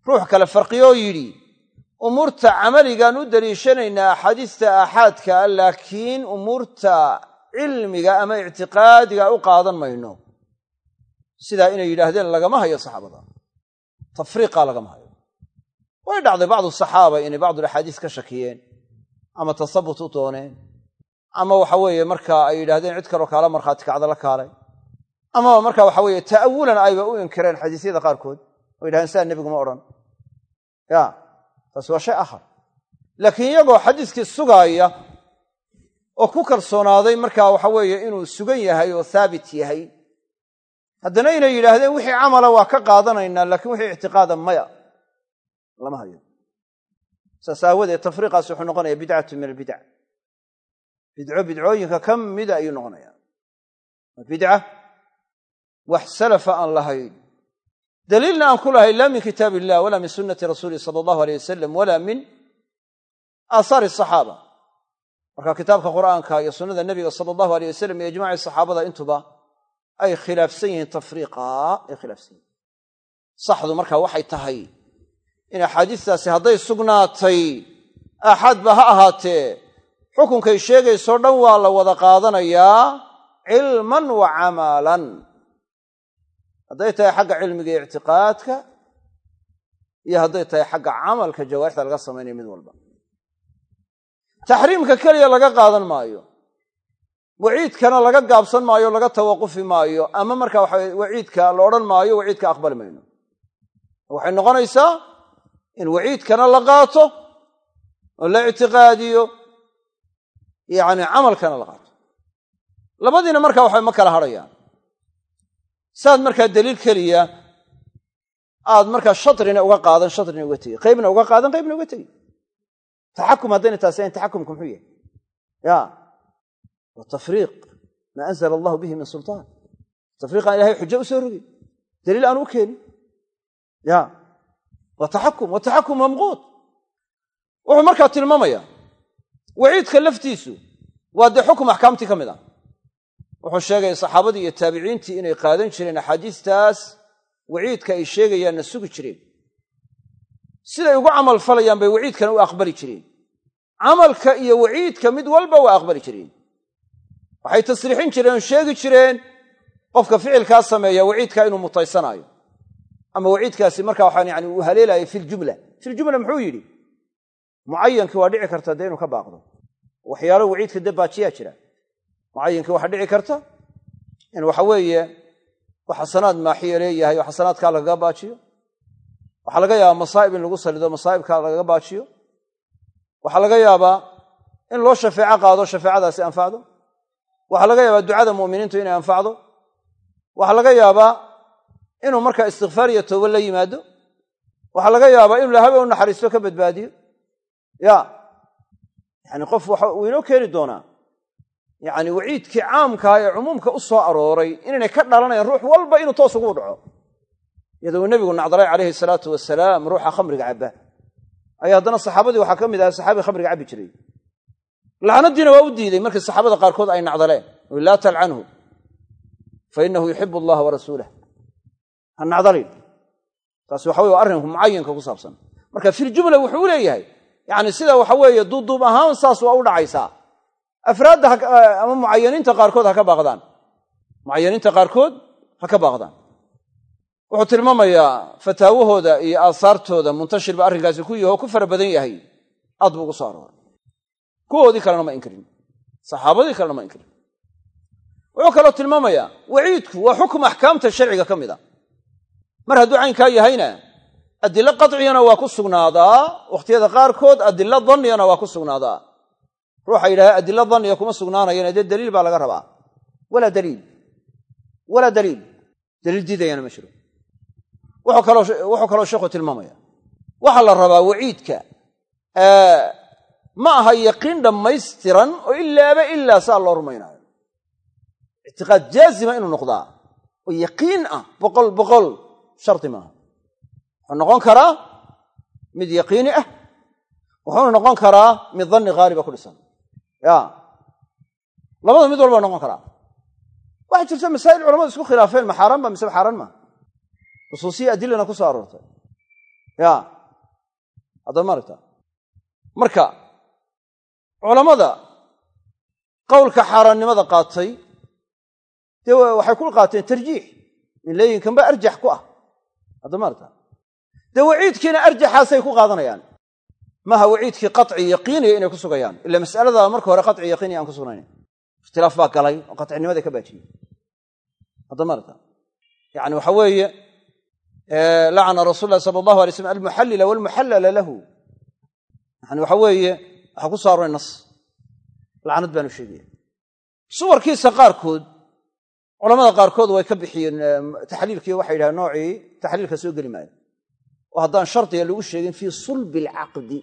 ruux kale farqiyoo yidhi umuurta camaligaan u daliishanaynaa axaadiista aaxaadka laakiin umuurta cilmiga ama ictiqaadiga u qaadan mayno. Sidaa inay yidhaahdeen lagama hayo saxaabada. Tafriiqa lagama hayo. Way dhacday bacdu saxaaba inay bacdulaxaadiis ka shakiyeen ama tasabut u dooneen ama waxa weeye markaa ay yidhahdeen cid kaloo kaala markhaati kacda la kaalay. Amaba marka waxa weeye ta'awulan ayba u inkireen xadiisyada qaarkood oo yidhahdeen sidaa nebiguma odhan. Ya taasi waa shay akhar. Laakiin iyagoo xadiiskii sugaaya oo ku kalsoonaaday markaa waxa weeye inuu sugan yahay oo haabit yahay haddana inay yidhaahdeen wixii camala waa ka qaadanaynaa laakiin wixii ictiqaada maya. Lama hayo. Saas aawadeed tafriiqaas wuxuu noqonaya bidcatu min albidac bidco bidcooyinka ka mida ayuu noqonayaa. Bidca? Wax salafa aan lahayn. Daliilna aan ku lahayn laa min kitaab illah walaa min sunnati rasuuli sala allahu aleyh wasalam walaa min aahaari asaxaaba marka kitaabka qur'aanka iyo sunnada nebiga sala allahu aleyh wasalam iyo ijmaaci saxaabada intuba ay khilaafsan yihiin tafriiqa ay khilaafsan yihiin. Saxdu marka waxay tahay in axaadiistaasi hadday sugnaatay aaxaadba ha ahaatee xukunkay sheegaysoo dhan waa la wada qaadanayaa cilman wa camalan hadday tahay xagga cilmiga iyo ictiqaadka iyo hadday tahay xagga camalka jawaarixda laga samaynaya mid walba. Taxriimka keliya laga qaadan maayo. Waciidkana laga gaabsan maayo laga tawaqufi maayo. Ama marka waxa waciidka la odhan maayo waciidka aqbali mayno. Waxay noqonaysaa in waciidkana la qaato oo la ictiqaadiyo yacni camalkana la qaato. Labadiina marka waxa ma kala hadhayaan. Saad markaa daliil keliya aad markaa shatrina uga qaadan shatrina uga tegey qaybna uga qaadan qaybna uga tegey taxakum haddayna ahayn taxakumku muxuu yahay? Ya. Wa tafriiq maa anzala allahu bihi min sultaan. Tafriiqaan ilahay xujo u soo daliil aan u keenin. Ya. Wa taxakum wa taxakum mamquud. Wuxuu markaa tilmaamayaa waciidka laftiisu waa dee xukum axkaamtii ka mid ah. Wuxuu sheegaya saxaabadii iyo taabiciintii inay qaadan jireen axaadiistaas waciidka ay sheegayaanna sugi jireen. Siday ugu camal falayaan bay waciidkana u aqbali jireen. Camalka iyo waciidka mid walba waa aqbali jireen. Waxay tasriixin jireen oo sheegi jireen qofka ficilkaa sameeya waciidkaa inuu mutaysanaayo ama waciidkaasi markaa waxaan yani uu haleelaayo filjumla filjumla muxuu yidhi mucayankii waa dhici karta dee inuu ka baaqdo. Waxyaalo waciidka dee baajiyaa jira. Mucayankii waxaa dhici karta in waxa weeye xasanaad maaxiya leeyahay oo xasanaadkaa lagaga baajiyo. Waxaa laga yaabaa masaa'ib in lagu salido masaa'ibkaa lagaga baajiyo. Waxaa laga yaabaa in loo shafeeco qaado shafeecadaasi anfacdo waxaa laga yaabaa ducada mu'miniintu inay anfacdo waxaa laga yaabaa inuu markaa istikfaar iyo tooba la yimaado. Waxaa laga yaabaa inuu lahaba u naxariisto ka badbaadiyo ya. Yani qof waxa uu inoo keeni doonaa. Yani waciidkii caamkaa ee cumuumka u soo arooray inaynay ka dhalanayan ruux walba inuu toos ugu dhaco. Iyadoo nebigu nacdalay calayhi salaatu wasalaam ruuxa khamriga cabba. Ayaa haddana saxaabadii waxaa ka mid aha saxaabi khamriga cabbi jiray. Lacnadiina waa u diiday markii saxaabada qaarkood ay nacdaleen. Laa talcanhu fa inahu yuxibu allaha wa rasuulah ha nacdalin. Taasi waxa wey yani sida waxa weeye duubduub ahaan saas waa u dhacaysaa. Afraadda ama mucayaniinta qaarkood ha ka baaqdaan. Mucayaniinta qaarkood ha ka baaqdaan. Wuxuu tilmaamayaa fataawahooda iyo aasaartooda muntashir ba arrinkaasi ku yaho ku fara badan yahay. Aad buu ugu soo arooray. Kuwoodii kalena ma inkirin. Saxaabadii kalena ma inkirin. Wuxuu kaloo tilmaamayaa waciidku waa xukum axkaamta sharciga ka mid a. Mar hadduu caynkaa yahayna adilo qadciyana waa ku sugnaadaa wakhtiyada qaarkood adilo danniyana waa ku sugnaadaa. Ruuxa yidhahda adilo danniya kuma sugnaanayana dee daliil baa laga rabaa. Walaa daliil. Walaa daliil. Daliil diidayana ma jiro. Wuxuu kaloo sheekhu tilmaamaya. Waxaa la rabaa waciidka ma aha yaqiin dhammaystiran oo ilaaba ilaa saa loo rumaynaayo ictiqaad jaazima inuu noqdaa oo yaqiin ah boqol boqol shardi maaha wuxuu noqon karaa mid yaqiini ah wuxuuna noqon karaa mid danni haaliba ku dhisan. Ya. Labada mid walba noqon karaa. Waxaa jirta masaa'il culamadu isku khilaafeen ma xaaraan ba mise xaaraan maa nusuusiya adilana ku soo aroortay. Ya. Haddaba ma aragta. Marka culammada qowlka xaaraannimada qaatay dee waxay ku qaateen tarjiix. In leeyinkanba arjax ku ah. Haddaba ma aragta dee arjaxaasay ku qaadanayaan. Maaha waciidkii qaci yaqiiniya inay ku sugayaan. Ila mas'alada marka hore qaci yaqiiniya aan ku sugnayn. Ikhtilaaf baa galay oo qatcinimaday ka baajiyey. Haddaba ma aragta. Yani waxa weeye lacana rasul sala allahu alay slam almuxallila walmuxallala lahu. Yani waxa weeye waxaa ku aroray nas. Lacnad baanu sheegaya suwarkiisa qaarkood culamada qaarkood way ka bixiyeen taxliilkii waxay yidhahdeen noocii taxliilka soo geli maayo oo haddaan shardiga lagu sheegin fii sulbi alcaqdi.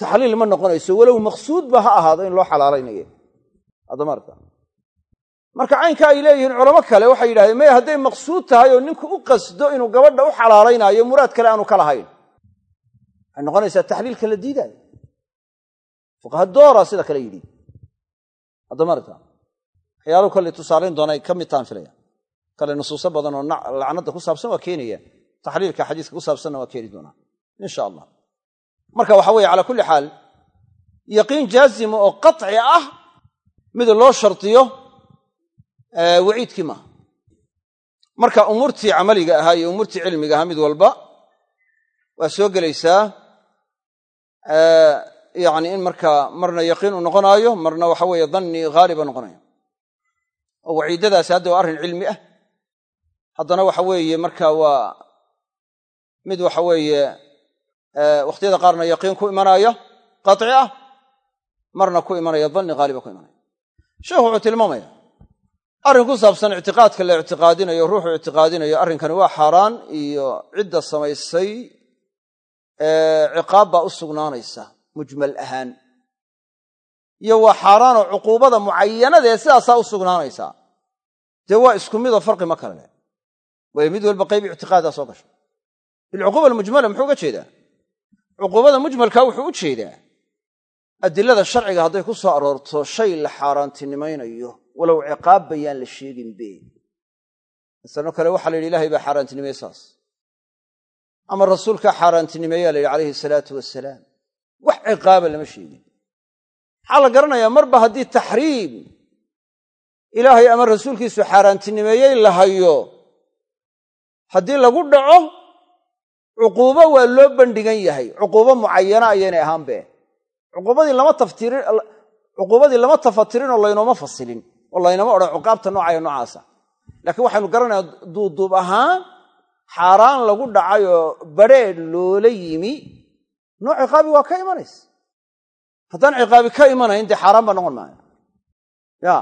Taxliil ma noqonayso walow maqsuudba ha ahaado in loo xalaalaynayo. Haddama arta marka caynka ay leeyihiin culamo kale waxay yidhahdeen maya hadday maqsuud tahay oo ninku u qasdo inuu gabadha u xalaalaynaayo muraad kale aanu ka lahayn. Waxay noqonaysaa taxliilka la diidaayo fuqaha doora sida kale yidhi. Haddama arta waxyaaluhu kolley tusaalayn doona ay ka mid tahan filaya kale nusuuso badan oo ku saabsan waa keenaya taxliilka xadiiska ku saabsanna waa keeni doonaa insha allah marka waxa weye calaa kulli xaal yaqiin jaazima oo qaci ah mid loo shardiyo waciidkii maaha marka umuurtii camaliga ahaa iyo umuurtii cilmiga ahaa mid walba waa soo gelaysaa yani in markaa marna yaqiin uu noqonaayo marna waxa weeye danni haaliba noqonayo oo waciidadaasi hadda waa arrin cilmi ah haddana waxa weeye marka waa mid waxa weeye wakhtiyada qaarna yaqiin ku imanaya qaci ah marna ku imanaya danni haaliba ku imanaya sheekhu wuxuu tilmaamaya arrin ku saabsan ictiqaadka la ictiqaadinayo ruuxu ictiqaadinayo arrinkani waa xaaraan iyo cidda samaysay ciqaab baa u sugnaanaysa mujmal ahaan. Iyo waa xaaraanoo cuquubada mucayanada ee sidaasaa u sugnaanaysaa dee waa isku midoo farqi ma kale leh. Waayo mid walba qayb ictiqaadaa soo gashay bilcuquuba almujmala muxuu uga jeedaa? cuquubada mujmalka wuxuu u jeedaa adilada sharciga hadday ku soo aroorto shay la xaaraantinimaynayo walow ciqaab bayaan la sheeginbe masalo kale waxaa la yidhi ilahay baa xaaraantinimeeye saas ama rasuulkaa xaaraantinimeeyaa la yidhi calayhi salaatu wasalaam wax ciqaaba lama sheegin maxaa la garanayaa marba haddii taxriim ilaahay ama rasuulkiisu xaaraantinimeeyey la hayo haddii lagu dhaco cuquubo waa loo bandhigan yahay. Cuquubo mucayana ayaynay ahaanbe cuquubadii lama tafatirin oo laynooma fasilin oo laynama odhan cuqaabta noocaya noocaasa. Laakiin waxaynu garanayaa duubduub ahaan xaaraan lagu dhacay oo badrheedh loola yimi nooc ciqaabi waa ka imanaysa. Haddaan ciqaabi ka imanayn dee xaaraan baa noqon maayo. Ya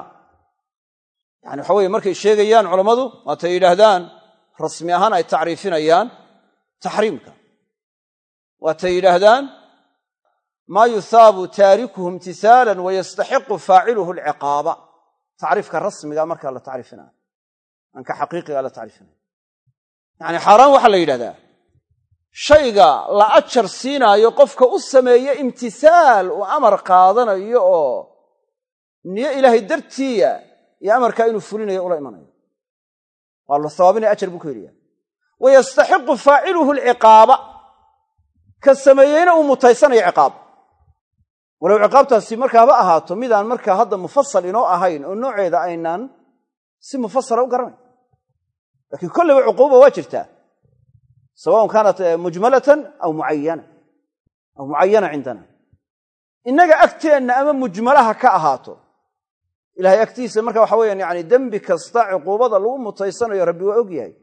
yani waxa weye markay sheegayaan culammadu waatay yidhaahdaan rasmi ahaan ay tacriifinayaan taxriimka waatay yidhaahdaan maa yuhaabu taarikuhu imtisaalan wayastaxiqu faaciluhu alciqaaba tacriifka rasmiga markaa la tacriifinayo aan xaqiiqiga la tacriifinayo yacni xaaraan waxaa la yidhahdaa shayga la ajar siinaayo qofka u sameeye imtisaal uu amar qaadanayo oo niyo ilaahay dartiiya iyo amarkaa inuu fulinayo ula imanayo waa la sawaabinaya ajar buu ku helaya wayastaxiqu faaciluhu alciqaaba ka sameeyeyna uu mutaysanayo ciqaab walow ciqaabtaasi markaa haba ahaato midaan markaa hadda mufasal inoo ahayn oo nooceeda aynaan si mufasala u garanayn laakiin kolleyba cuquuba waa jirtaa sawaun kaanat mujmalatan aw mucayana aw mucayana cindana innaga agteenna ama mujmalaha ka ahaato ilahay agtiisa marka waxa weyaan yani dembi kasta cuquubada lagu mutaysanayo rabbi waa og yahay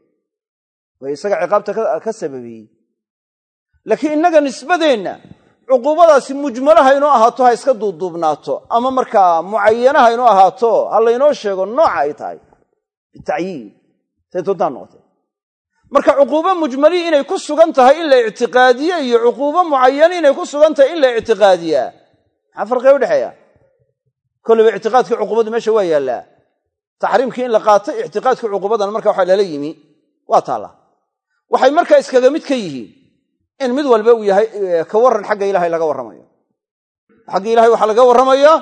way isaga ciqaabta ka sababiyey laakiin innaga nisbadeenna cuquubadaasi mujmalaha inoo ahaato ha iska duubduubnaato ama markaa mucayanaha inoo ahaato ha laynoo sheego nooca ay tahay. Bitacyiin say doontaan noqotee marka cuquubo mujmalihi inay ku sugan tahay in la ictiqaadiye iyo cuquubo mucayani inay ku sugan tahay in la ictiqaadiyaa maxaa farqiga udhexeeya kolleyba ictiqaadkii cuquubadu meesha waa yaallaa. Taxriimkii in la qaatay ictiqaadkii cuquubadana marka waxa lala yimi waa taalla waxay markaa iskaga mid ka yihiin in mid walba uu yahay ka warran xagga ilahay laga warramayo. Xagga ilahay waxaa laga warramayaa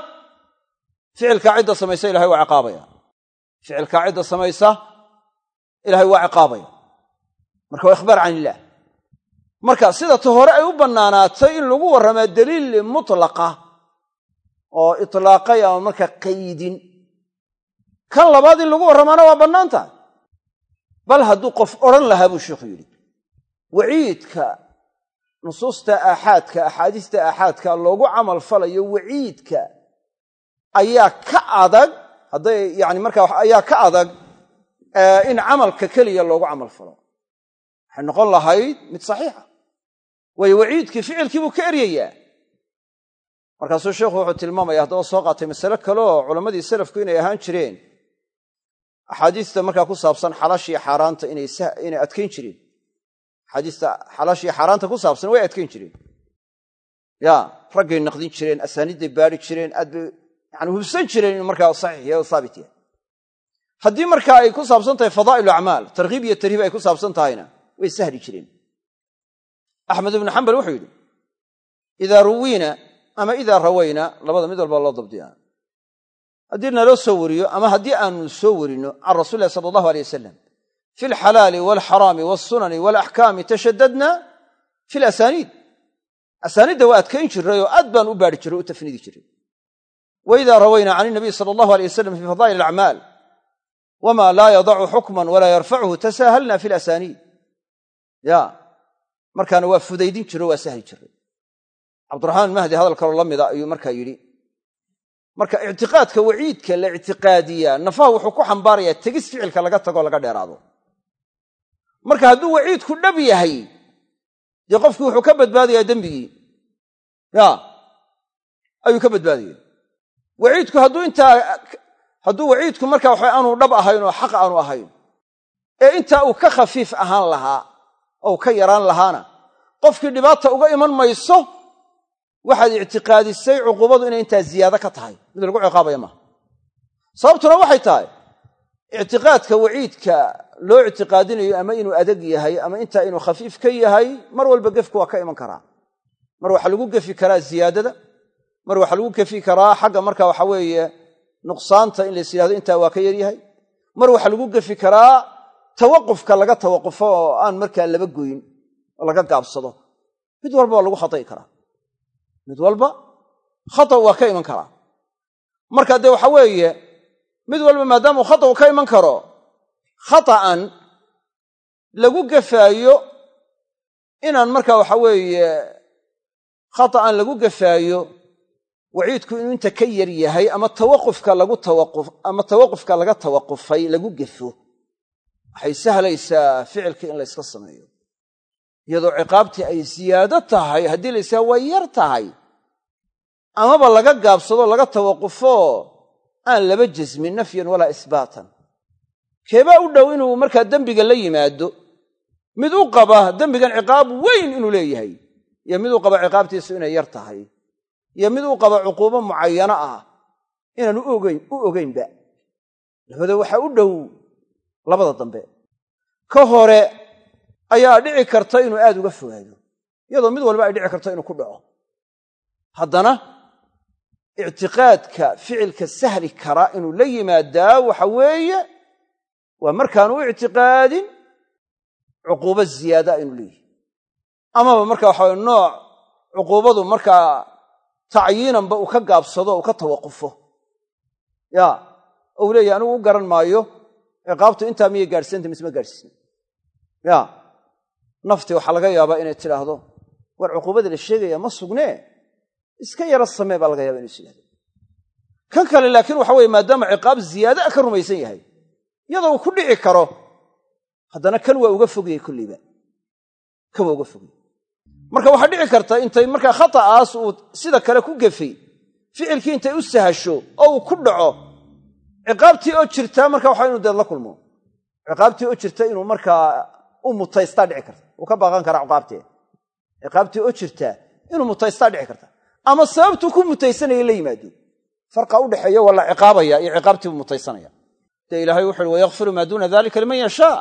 ficilkaa cidda samaysa ilahay waa ciqaabaya ficilkaa cidda samaysa ilahay waa ciqaabaya marka waa ikhbaar can illaah. Marka sida ta hore ay u bannaanaatay in lagu warramaa daliil mutlaqa oo itlaaqay ama marka qaydin. Kan labaad in lagu warramaana waa bannaan tahay bal hadduu qof odhan lahaa buu sheikhu yidhi waciidka nusuusta aaxaadka axaadiista aaxaadka loogu camal falayo waciidka ayaa ka adag hadday yani markaa ayaa ka adag in camalka keliya loogu camal falo. Waxay noqon lahayd mid saxiixa. Waayo waciidkii ficilkii buu ka eryayaa. Markaasuu sheikhu wuxuu tilmaamaya haddaba soo qaatay masale kaleoo culammadii salafku inay ahaan jireen axaadiista markaa ku saabsan xalaashiyo xaaraanta inay adkayn jireen axaadiista xalaashiyo xaaraanta ku saabsan way adkayn jireen ya raggay naqdin jireen asaaniidday baari jireen aad bay yani hubsan jireen inuu markaa saxiix yahay yahay. Haddii markaa ay ku saabsan tahay fadaa'il acmaal tarkiib iyo tarhiib ay ku saabsan tahayna way sahli jireen. Axmed ibnu xambal wuxuu yidhi idaa ruwiina ama idaa rawayna labada mid walba loo dabdiyaa haddii naloo soo wariyo ama haddii aanu soo warino can illahi sala allahu alay wasalam fi alxalaali walxaraami walsunani walaxkaami tashadadna fi lasaniid asaaniidda waa adkayn jiray oo aad baan u baari jiray u tafniidi jiray. Wa idaa rawayna can inabiy sala allahu alay wasalam fi fadaa'il alacmaal wama laa yadacu xukman walaa yarfacuhu tasaahalna fi lasaniid ya markaana waa fudaydin jiro waa sahli jiray. Cabdiraxmaan mahdi hadal kaloo la mida ayuu markaa yidhi marka ictiqaadka waciidka la ictiqaadiyaa nafaha wuxuu ku xambaarayaa tegis ficilka laga tagoo laga dheeraado. Marka hadduu waciidku dhab yahay dee qofkii wuxuu ka badbaadayaa dembigii? Ya ayuu ka badbaadaya waciidku hadduu intaa hadduu waciidku markaa waxa aanu dhab ahayn oo xaq aanu ahayn ee intaa uu ka khafiif ahaan lahaa oo uu ka yaraan lahaana qofkii dhibaata uga iman mayso waxaad ictiqaadisay cuquubadu inay intaa ziyaado ka tahay. Mid lagu ciqaabaya maaha. Sababtuna waxay tahay ictiqaadka waciidka loo ictiqaadinayo ama inuu adag yahay ama intaa inuu khafiif ka yahay mar walba gefku waa ka iman karaa. Mar waxaa lagu gefi karaa ziyaadada mar waxaa lagu gefi karaa xagga marka waxa weeye nuqsaanta in lais yidhahdo intaa waa ka yaryahay. Mar waxaa lagu gefi karaa tawaqufka laga tawaqufo oo aan markaa laba goyn oo laga gaabsado. Mid walba waa lagu khata'i karaa mid walba khata waa ka iman karaa marka dee waxa weeye mid walba maadaama uu khata'u ka iman karo khata'an lagu gefaayo inaan marka waxa weeye khata'an lagu gefaayo waciidku inuu inta ka yar yahay ama tawaqufka lagu tawaquf ama tawaqufka laga tawaqufay lagu gefo waxay sahlaysaa ficilkii in la yska sameeyo iyadoo ciqaabtii ay siyaado tahay haddii la ysaha way yar tahay amaba laga gaabsado laga tawaqufo aan laba jasmin nafyan walaa isbaatan. Keebaa u dhow inuu markaa dembiga la yimaado mid u qaba dembigan ciqaab weyn inuu leeyahay iyo mid u qaba ciqaabtiisu inay yar tahay iyo mid u qaba cuquubo mucayano ah inaanu ogeyn u ogeynba. Labada waxaa u dhow labada dambe. Ka hore ayaa dhici karta inuu aad uga fogaado iyadoo mid walba ay dhici karto inuu ku dhaco. Haddana ictiqaadka ficilka sahli kara inuu la yimaadaa waxa weeye waa markaanu u ictiqaadin cuquubo ziyaada inuu leeyahy amaba marka waxaweye nooc cuquubadu markaa tacyiinanba uu ka gaabsado uu ka tawaqufo. Ya ou leeyahy anigu u garan maayo ciqaabtu intaa miyay gaadhsiinta mise ma gaadhsiisna. Ya nafti waxaa laga yaabaa inay tidhaahdo war cuquubada la sheegaya ma sugnee? Iska yaro samee baa laga yaba inu is yidhahdo kan kale laakiin waxa weye maadaama ciqaab ziyaada ka rumaysan yahay iyadoo uu ku dhici karo haddana kan waa uga fogayey kolliiba kan waa uga fogayey marka waxaa dhici karta intay markaa khata'aas uu sida kale ku gefay ficilkii intay u sahasho oo uu ku dhaco ciqaabtii oo jirtaa marka waxa inu deed la kulmo. Ciqaabtii oo jirta inuu markaa u mutaystaa dhici karta uu ka baaqan karaa ciqaabtee ciqaabtii oo jirtaa inuu mutaystaa dhici karta. Ama sababtuu ku mutaysanaya la yimaado. Farqa udhexeeya waa la ciqaabaya iyo ciqaabtiibuu mutaysanaya. Dee ilaahay wuxu uhi wayakfiru maa duuna dalika liman yashaa.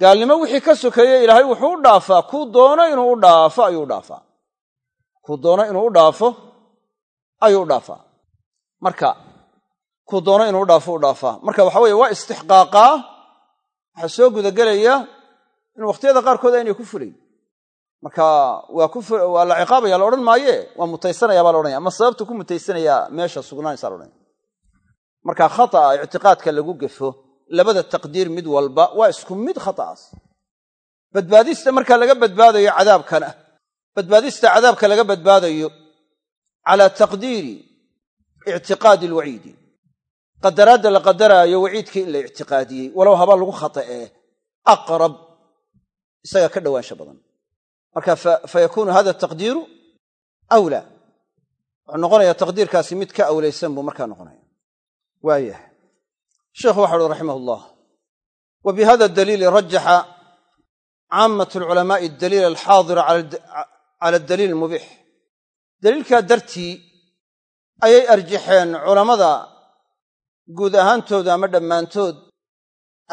Gaalnimo wixii ka sokeeye ilaahay wuxuu u dhaafaa kuu doono inuu u dhaafo ayuu u dhaafaa kuu doono inuu u dhaafo ayuu u dhaafaa marka kuu doono inuu u dhaafo u dhaafaa marka waxa weye waa istixqaaqaa waxaa soo gudagelaya in wakhtiyada qaarkood aynay ku fulayn marka waa la ciqaabaya la odhan maaye waa mutaysanaya baa la odhanaya ama sababtu ku mutaysanayaa meesha sugnaanaysa la odhanaya marka khata'a ictiqaadka lagu gefo labada taqdiir mid walba waa isku mid khata'aas badbaadista marka laga badbaadayo cadaabkana badbaadista cadaabka laga badbaadayo calaa taqdiiri ictiqaadi alwaciidi qadaraadda la qadaraayo waciidkii in la ictiqaadiyey walow haba lagu khata'ee aqrab isaga ka dhowaansha badan. Marka fa yakuunu hada taqdiiru awlaa. Wuxuu noqonayaa taqdiirkaasi mid ka awlaysan buu markaa noqonaya waayah sheikhu waxa uhi raximah ullah wa bihada daliili rajaxa caamat alculamaa'i adaliil alxaadira cala adaliil almubiix daliilkaa dartii ayay arjaxeen culammada guud ahaantooda ama dhammaantood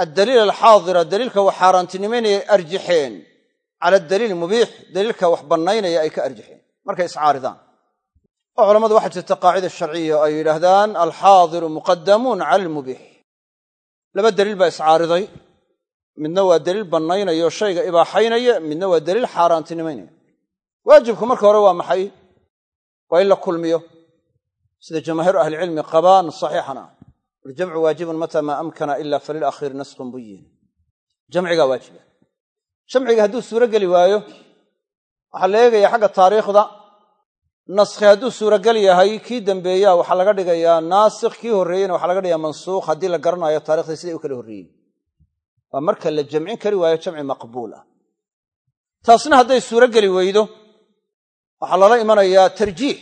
addaliil alxaadira daliilka wax xaaraantinimaynayay arjaxeen cala adaliil mubiix daliilka wax bannaynaya ay ka arjaxeen markay iscaaridaan oo culammadu waxaa jirta qaacida sharciya ay yidhaahdaan alxaadiru muqadamuun cala almubiix laba daliil baa iscaariday midna waa daliil bannaynaya oo shayga ibaaxaynaya midna waa daliil xaaraantinimaynaya waajibku marka hore waa maxay waa in la kulmiyo sida jamaahiiru ahlicilmi qabaan saxiixan ah waljamcu waajibun mata maa amkana ila falilakhiiri naskun buyin jamcigaa waajiba jamciga hadduu suuro waayo waxaa la eegaya xagga taariikhda naskhi hadduu suurogel yahay kii dambeeyaa waxaa laga dhigayaa naasikh kii horreeyeyna waxaa laga dhigayaa mansuukh haddii la garanayo taarikhda siday u kala horreeyey waa marka la jamcin kari waayo jamci maqbuul ah taasna hadday suuro geli weydo waxaa lala imanayaa tarjiix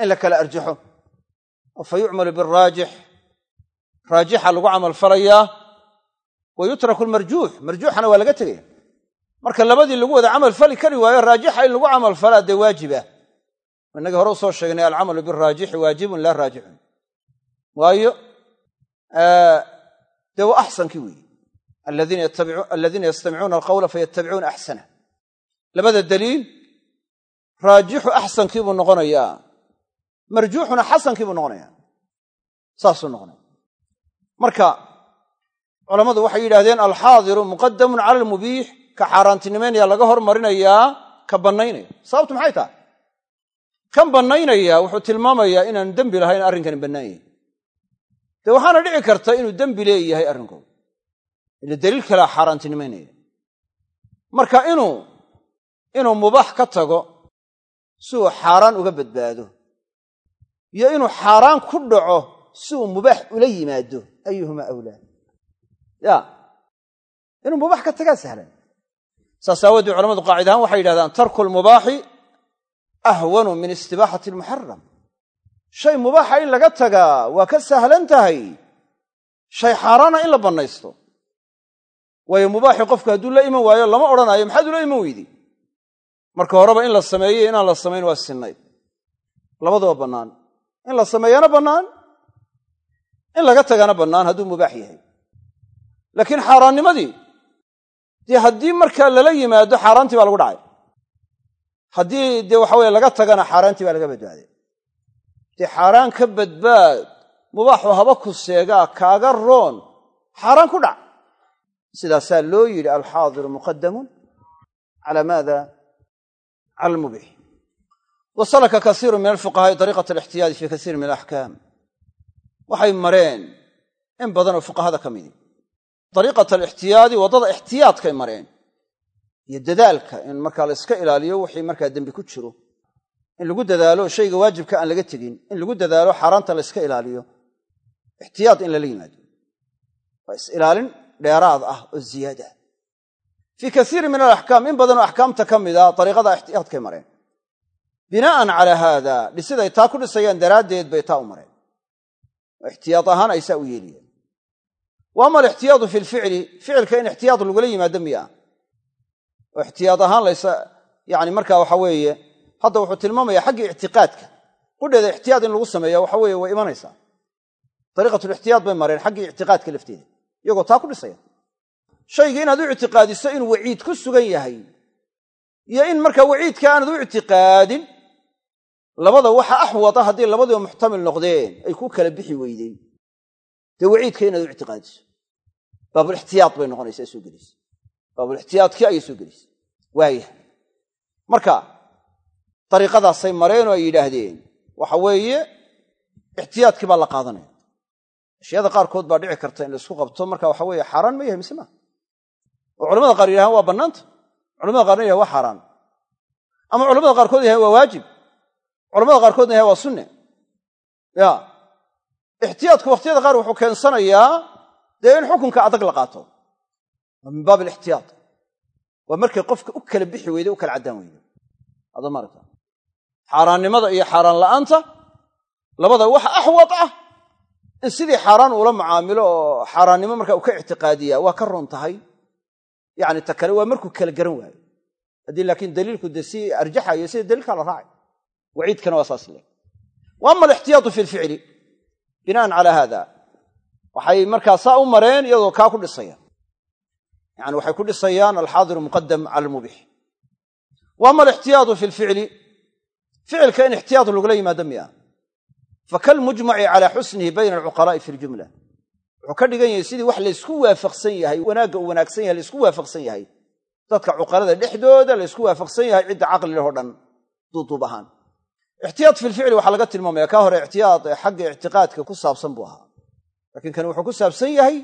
in la kala arjaxo oo biraajix raajixa lagu camal falayaa wa yutraku almarjuux marjuuxana waa laga tegaya marka labadii lagu wada camal fali kari waayo raajixa in lagu camal falaa dee waajibah inagii hore u soo sheegnay alcamalu biraajixi waajibun laa raajixun. Waayo dee waa axsankii weeye aladiina yastamicuuna alqawla fayattabicuuna axsana. Labada daliil raajixu axsankii buu noqonayaa. Marjuuxuna xasankii buu noqonayaa. Saasuu noqonaya marka culammadu waxay yidhahdeen alxaadiru muqadamun cala almubiix ka xaaraantinimaynaya laga hormarinayaa ka bannaynaya sababtu maxay tahay? Kan bannaynaya wuxuu tilmaamayaa inaan dembi lahayn arrinkani bannaan yahay. Dee waxaana dhici karta inuu dembi leeyahay arrinkooda ila daliil kalea xaaraantinimaynaya marka inuu inuu mubaax ka tago si uu xaaraan uga badbaado. Iyo inuu xaaraan ku dhaco si uu mubaax ula yimaado ayuhumaa awlaa ya inuu mubaax ka tagaa sahlan saas aawoodee culamadu qaacid ahaan waxay yidhahdaan tarku lmubaaxi ahwanu min istibaaxati almuxaram shay mubaaxa in laga tagaa waa ka sahlan tahay shay xaaraana in la bannaysto waayo mubaaxi qofku hadduu la iman waayo lama odhanaayo maxaad ula iman weydi marka horeba in la sameeyo inaan la samayn waa sinnayd labadaba bannaan in la sameeyana bannaan in laga tagana bannaan hadduu mubaax yahay. Laakiin xaaraannimadii dee haddii markaa lala yimaado xaaraantii baa lagu dhacay. Haddii dee waxa weye laga tagana xaaraantii baa laga badbaaday. Dee xaaraan ka badbaad mubaaxu haba ku seegaa kaaga roon xaaraan ku dhac. Sidaasaa loo yidhi alxaadiru muqadamun calaa maada cala almubix wa salaka min alfuqahaa'i dariiqat alixtiyaadi fii kasiirin min alaxkaam waxay mareen in badanoo fuqahada ka midi dariiqat alixtiyaadi waddada ixtiyaadkay mareen. Iyo dadaalka in markaa la iska ilaaliyo wixii markaa dembi ku jiro. In lagu dadaalo shayga waajibka aan laga tegin. In lagu dadaalo xaaraanta la iska ilaaliyo. Ixtiyaad in lala yimaado. Waa is-ilaalin dheeraad ah oo ziyaada. Fii kasiirin min alaxkaam in badanoo axkaamta ka mida dariiqada ixtiyaadkay mareen. Binaa'an calaa haada dhisiday taa ku dhisayaan daraaddeed bay taa u mareen ixtiyaad ahaan ay saa u yeelayeen wa ama alixtiyaadu fi lficli ficilka in ixtiyaad lagula yimaado miya oo ixtiyaad ahaan laysa yani marka waxa weeye hadda wuxuu tilmaamaya xaggii ictiqaadka qudheeda ixtiyaad in lagu sameeya waxa weeye way imanaysaa dariiqatulixtiyaad bay mareen xaggii ictiqaadka lafteeda iyagoo taa ku dhisaya shaygii inaad u ictiqaadiso inuu waciid ku sugan yahay iyo in markaa waciidka aanad u ictiqaadin labada waxa axwada haddii labadiiba muxtamil noqdeen ay ku kala bixi weydeen. Dee waciidka inaad u ictiqaadiso. Baabulixtiyaad bay noqonaysaa soo gelaysa baabulixtiyaadkii ayay soo gelaysa waaya marka dariiqadaasay mareen oo ay yidhaahdeen waxa weeye ixtiyaadkii baa la qaadanaya. Ashyaada qaarkood baa dhici karta in la isku qabto marka waxa weeye xaaraan ma yahay mise maa oo culamada qaar yidhahaan waa bannaanta. Culamada qaarna yahay waa xaaraan. Ama culamada qaarkood yahay waa waajib culamada qaarkoodna yahay waa sunne ya. Ixtiyaadku wakhtiyada qaar wuxuu keensanayaa dee in xukunka adag la qaato. Min baab alixtiyaad. Waa markay qofka u kala bixi weyde u kala caddaan weyde ada maarata xaaraannimada iyo xaaraan la'aanta labada waxa axwad ah in sidii xaaraan uula mucaamilo oo xaaraannimo markaa uu ka ictiqaadiyaa waa ka roon tahay. Yacni ta kale waa markuu kala garan waayo. Haddii laakiin daliilku dee si arjaxayo sida daliilkaa la raacay waciidkana waa saas le wa ama alixtiyaatu fi lficli bina'an calaa haada waxay markaa saa u mareen iyadoo kaa ku dhisayaan yani waxay ku dhisayaan alxaadiru muqadam cala almubix wa ama alixtiyaadu fi lficli ficilka in ixtiyaad lagula yimaado miya fakalmujmaci calaa xusnihi bayna alcuqalaa'i fi ljumla wuxuu ka dhigan yahay sidii wax laysku waafaqsan yahay wanaagga uu wanaagsan yahay laysku waafaqsan yahay dadka cuqalada dhexdooda laysku waafaqsan yahay cidda caqli leh o dhan duuduub ahaan ixtiyaad fi lficli waxaa laga tilmaamaya kaa hore ixtiyaad ee xagga ictiqaadka ku saabsan buu ahaa laakiin kan wuxuu ku saabsan yahay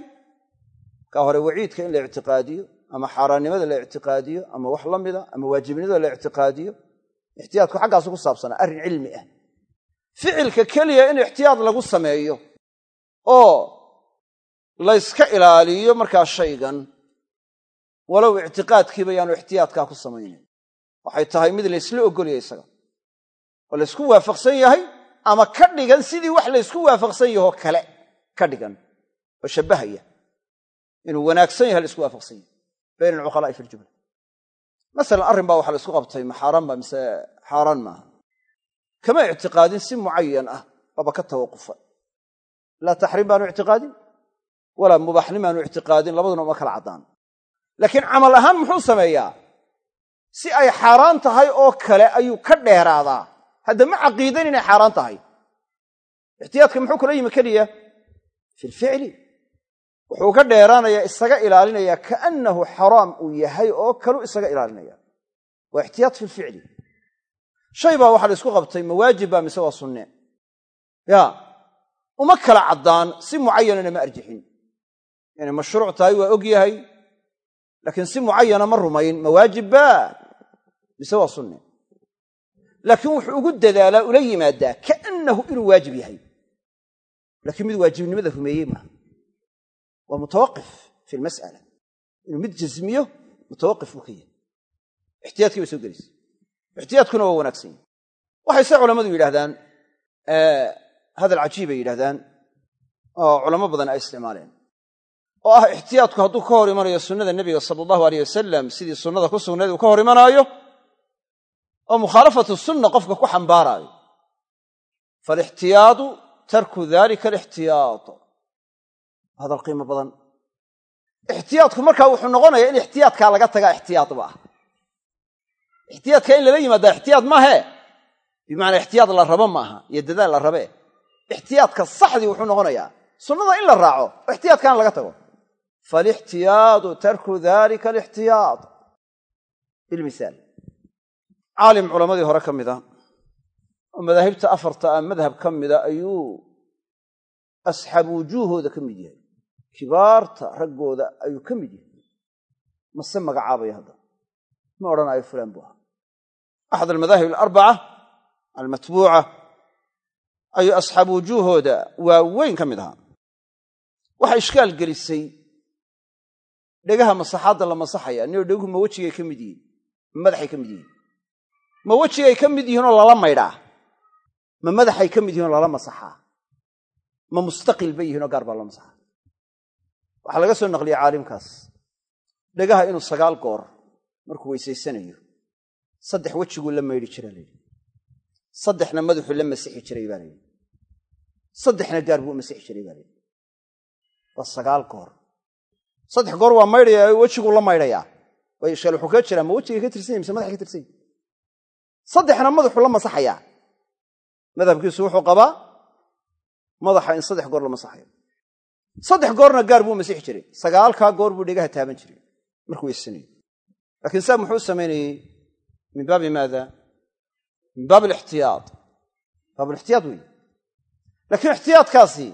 kaa hore waciidka in la ictiqaadiyo ama xaaraannimada la ictiqaadiyo ama wax la mida ama waajibnimada la ictiqaadiyo ixtiyaadku xaggaasu ku saabsanaa arrin cilmi ah ficilka keliya in ixtiyaad lagu sameeyo oo layska ilaaliyo markaa shaygan walow ictiqaadkiiba yaanu ixtiyaadkaa ku samaynayn waxay tahay mid laysla ogolaya isaga oo laysku waafaqsan yahay ama ka dhigan sidii wax laysku waafaqsan yahoo kale ka dhigan oo shabbahaya. Inuu wanaagsan yahay la isku waafaqsan yahay. Bayna alcuqalaa'i fi ljumla masalan arrin baa waxa la isku qabtay ma mise xaaraan maaha. Kama ictiqaadin si mucayan ah waaba ka tawaqufa laa taxriim baanu ictiqaadin walaa mubaaxnin baanu ictiqaadin labaduna uma kala caddaan. Laakiin camal ahaan muxuu sameeyaa. Si ay xaaraan tahay oo kale ayuu ka dheeraadaa hadda ma caqiidan inay xaaraan tahay. Ixtiyaadka muxuu kula yimi keliya? Fi lficli wuxuu ka dheeraanayaa isaga ilaalinayaa kaannahu xaraam uu yahay oo kalu isaga ilaalinaya. Waa ixtiyaad fi lficli shay baa waxaa la isku qabtay ma waajib baa mise waa sunne? Ya uma kala caddaan si mucayanana ma arjixin. Inay mashruuc tahay waa og yahay. Laakiin si mucayana ma rumayn ma waajib baa mise waa sunne laakiin wuxuu ugu dadaalaa ula yimaadaa kaannahu inuu waajib yahay. Laakiin mid waajibnimada rumeeyey maaha. Waa mutawaqif fi lmas'ala inuu mid jasmiyo mutawaqif buu ka yahay ixtiyaadkii bay soo gelaysa ixtiyaadkuna waa wanaagsan. Yahy waxay se culammadu yidhahdaan hadal cajiibay yidhahdaan oo culamo badan ay isticmaaleen. Oo ah ixtiyaadku hadduu ka hor imanayo sunnada nebiga sala allahu aleyh wasalam sidii sunnada ku sugnayd uu ka hor imanaayo oo mukhaalafatu sunna qofka ku xambaaraayo. Faalixtiyaadu tarku dalika alixtiyaad. Hadal qiimo badan. Ixtiyaadku markaa wuxuu noqonayaa in ixtiyaadkaa laga tagaa ixtiyaadba ah ixtiyaadka in lala yimaadaa ixtiyaad maahee bimacnaa ixtiyaad la rabo maaha iyo dadaal la rabee ixtiyaadka saxdii wuxuu noqonayaa sunnada in la raaco oo ixtiyaadkaana laga tago. Faalixtiyaadu tarku dalika alixtiyaad. Bilmisaal caalim culammadii hore ka mida oo madaahibta afarta ah madhab ka mida ayuu asxaabu wujuuhooda ka mid yahay. Kibaarta raggooda ayuu ka mid yahay. Mase magacaabaya hadda? Ma odhanaayo fulaan buu ahaa. Axad almadaahib alarbaca almatbuuca ayuu asxaabu wujuuhooda waaweyn ka mid ahaa. Waxaa ishkaal gelisay dhegaha masaxaadda la masaxaya nio dheguhu ma wejigay ka mid yihiin ma madaxay ka mid yihiin ma wejigay ka mid yihiinoo lala maydhaa ma madaxay ka mid yihinoo lala masaxaa? Ma mustaqil bay yihinoo gaar baa loo masaxaa? Waxaa laga soo naqliyey caalimkaas. Dhegaha inuu sagaal goor markuu weysaysanayo saddex wejiguu la maydhi jiraa layidhi saddexna madaxuu la masixi jiray baa layidhi saddexna gaar buu masixi jiray baa layidhi waa sagaal goor. Saddex goor waa maydhayaa wejiguu la maydhayaa. Way ishkaal wuxuu kaga jiraa ma wejigay ka tirsan mise madaxay ka tirsan saddexna madaxuu la masaxayaa. Madhabkiisu wuxuu qabaa madaxa in saddex goor la masaxayo. Saddex goorna gaar buu masixi jiray. Sagaalkaa goor buu dhegaha taaban jiray. Markuu weysanayo. Laakiin saa muxuu samaynayey min baabi maada? Min baab alixtiyaad. Baabulixtiyaad wey laakiin ixtiyaadkaasi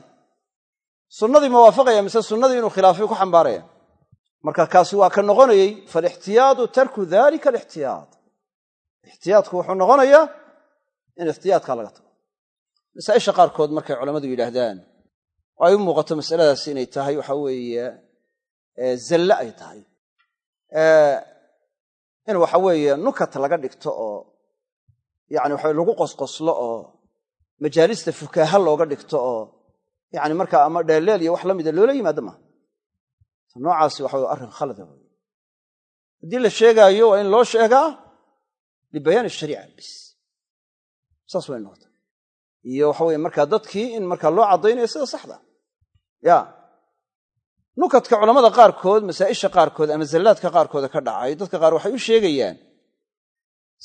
sunnadii ma waafaqaya mise sunnadii inuu khilaafay ku xambaaraya marka kaasi waa ka noqonayey faalixtiyaadu tarku dalika alixtiyaad ixtiyaadku wuxuu noqonayaa in ixtiyaadkaa laga tago. Masaa'isha qaarkood markay culammadu yidhaahdaan oo ay u muuqato masaladaasi inay tahay waxa weeye zalle ay tahay. In waxa weeye nukat laga dhigto oo yani waxa lagu qosqoslo oo majaalista fukaaha looga dhigto oo yani markaa ama dheelleel iyo wax la mida loola yimaado maaha noocaasi waxa wey arrin khalada wey haddii la sheegaayo waa in loo sheegaa libayaan ashariica bis saas way noqota iyo waxa weye markaa dadkii in markaa loo caddaynayo sida saxda ya nukadka culammada qaarkood masaa'isha qaarkood ama zallaadka qaarkooda ka dhacay dadka qaar waxay u sheegayaan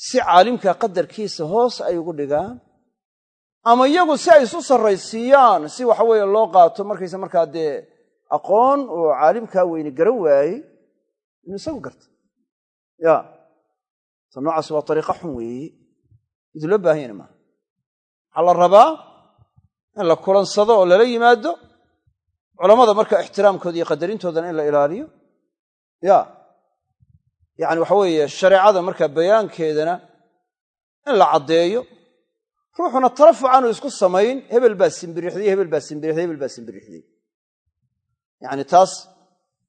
si caalimka qadarkiisa hoos ay ugu dhigaan ama iyagu si ay isu sarraysiiyaan si waxa weeye loo qaato markaysa markaa dee aqoon oo caalimkaa weyne garan waayey inuu isagu garta ya ta noocaas waa ariiqa xun weeye mid loo baahan yana maaha waxaa la rabaa in la kulansado oo lala yimaado culammada marka ixtiraamkooda iyo qadarintoodana in la ilaaliyo. Ya yani waxa weeye shareecada markaa bayaankeedana in la caddeeyo ruuxuna tarafuc aanu isku samayn hebel baa simbirixday hebel baa simbirixday hebel baa simbirixday yani taas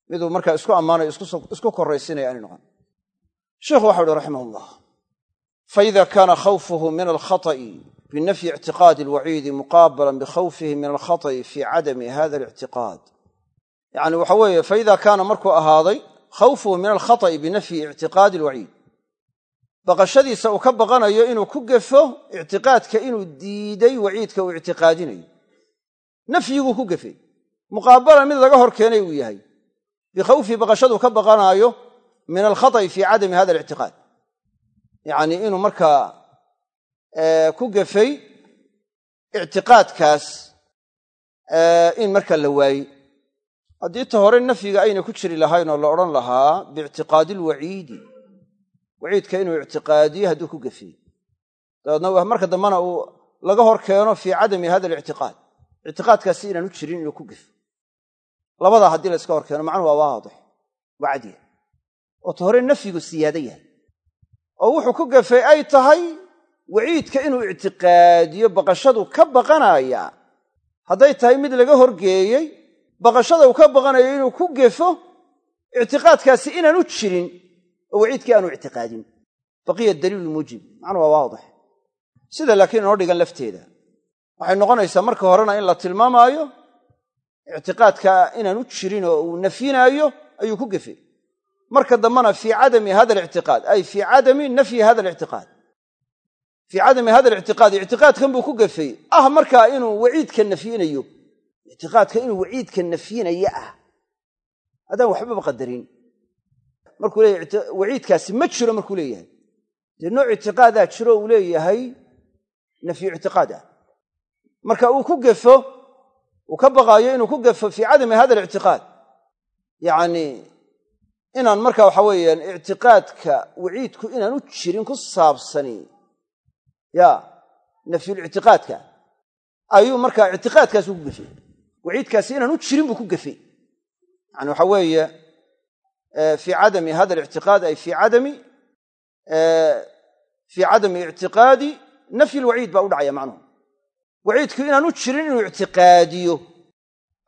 miduu markaa isku ammaanayo isku korraysinaya aanay noqon sheikhu waxau uhi raximah ullah faida kaana khawfuhu min alkhata'i binafyi ictiqaadi alwaciidi muqaabalan bikhawfihi min alkhata'i fii cadami hada alictiqaad yacni waxa weeye faida kaana markuu ahaaday khawfuhu min alkhata'i binafyi ictiqaadi alwaciid baqashadiisa uu ka baqanayo inuu ku gefo ictiqaadka inuu diiday waciidka uu ictiqaadinayo nafyiguu ku gefay muqaabalan mid laga hor keenay uu yahay bikhawfi baqashaduu ka baqanaayo min alkhata'i fii cadami hada alictiqaad yacnii inuu markaa ku gefay ictiqaadkaas in marka la waayey haddii ta hore nafyiga ayna ku jiri lahayn oo la odhan lahaa biictiqaadi alwaciidi waciidka inuu ictiqaadiyo hadduu ku gefiyey dabeedna marka dambena uu laga hor keeno fii cadami hada alictiqaad ictiqaadkaasi inaanu jirin inuu ku gefo labadaa haddii la waa oo ta hore nafyigu siyaado yahay. Oo wuxuu ku gefay ay tahay waciidka inuu ictiqaadiyo baqashadu ka baqanaya. Hadday tahay mid laga horgeeyey baqashada uu ka baqanayo inuu ku gefo ictiqaadkaasi inaanu jirin oo waciidkii aanu ictiqaadin. Baqiya daliilu muujib macnuu waa waadix. Sida laakiin inoo dhigan lafteeda. Waxay noqonaysaa marka horena in la tilmaamaayo ictiqaadka inaanu jirin oo uu nafyinaayo ayuu ku gefay marka dambena fii cadami hada alictiqaad ay fii cadami nafyi hada alictiqaad fii cadami hada alictiqaad ictiqaadkan buu ku gefay ah markaa inuu waciidka nafyinayo ictiqaadka inuu waciidka nafyinayo ah haddaan waxbaba qadarin. Markuu leeyahy waciidkaasi ma jiro markuu leeyahay. Dee nooc ictiqaadaa jiro uu leeyahay nafyu ictiqaad ah. Marka uu ku gefo uu ka baqaayo inuu ku gefo fii cadami hada alictiqaad yacni inaan marka waxa weeyaan ictiqaadka waciidku inaanu jirin ku saabsani. Ya nafyulictiqaadka ayuu markaa ictiqaadkaasu ku gefay. Waciidkaasi inaanu jirin buu ku gefay. Yani waxa weeye fii cadami hada alictiqaad ay fii cadami fii cadami ictiqaadi nafyi lwaciid baa u dhacaya macnuhu waciidku inaanu jirin inuu ictiqaadiyo.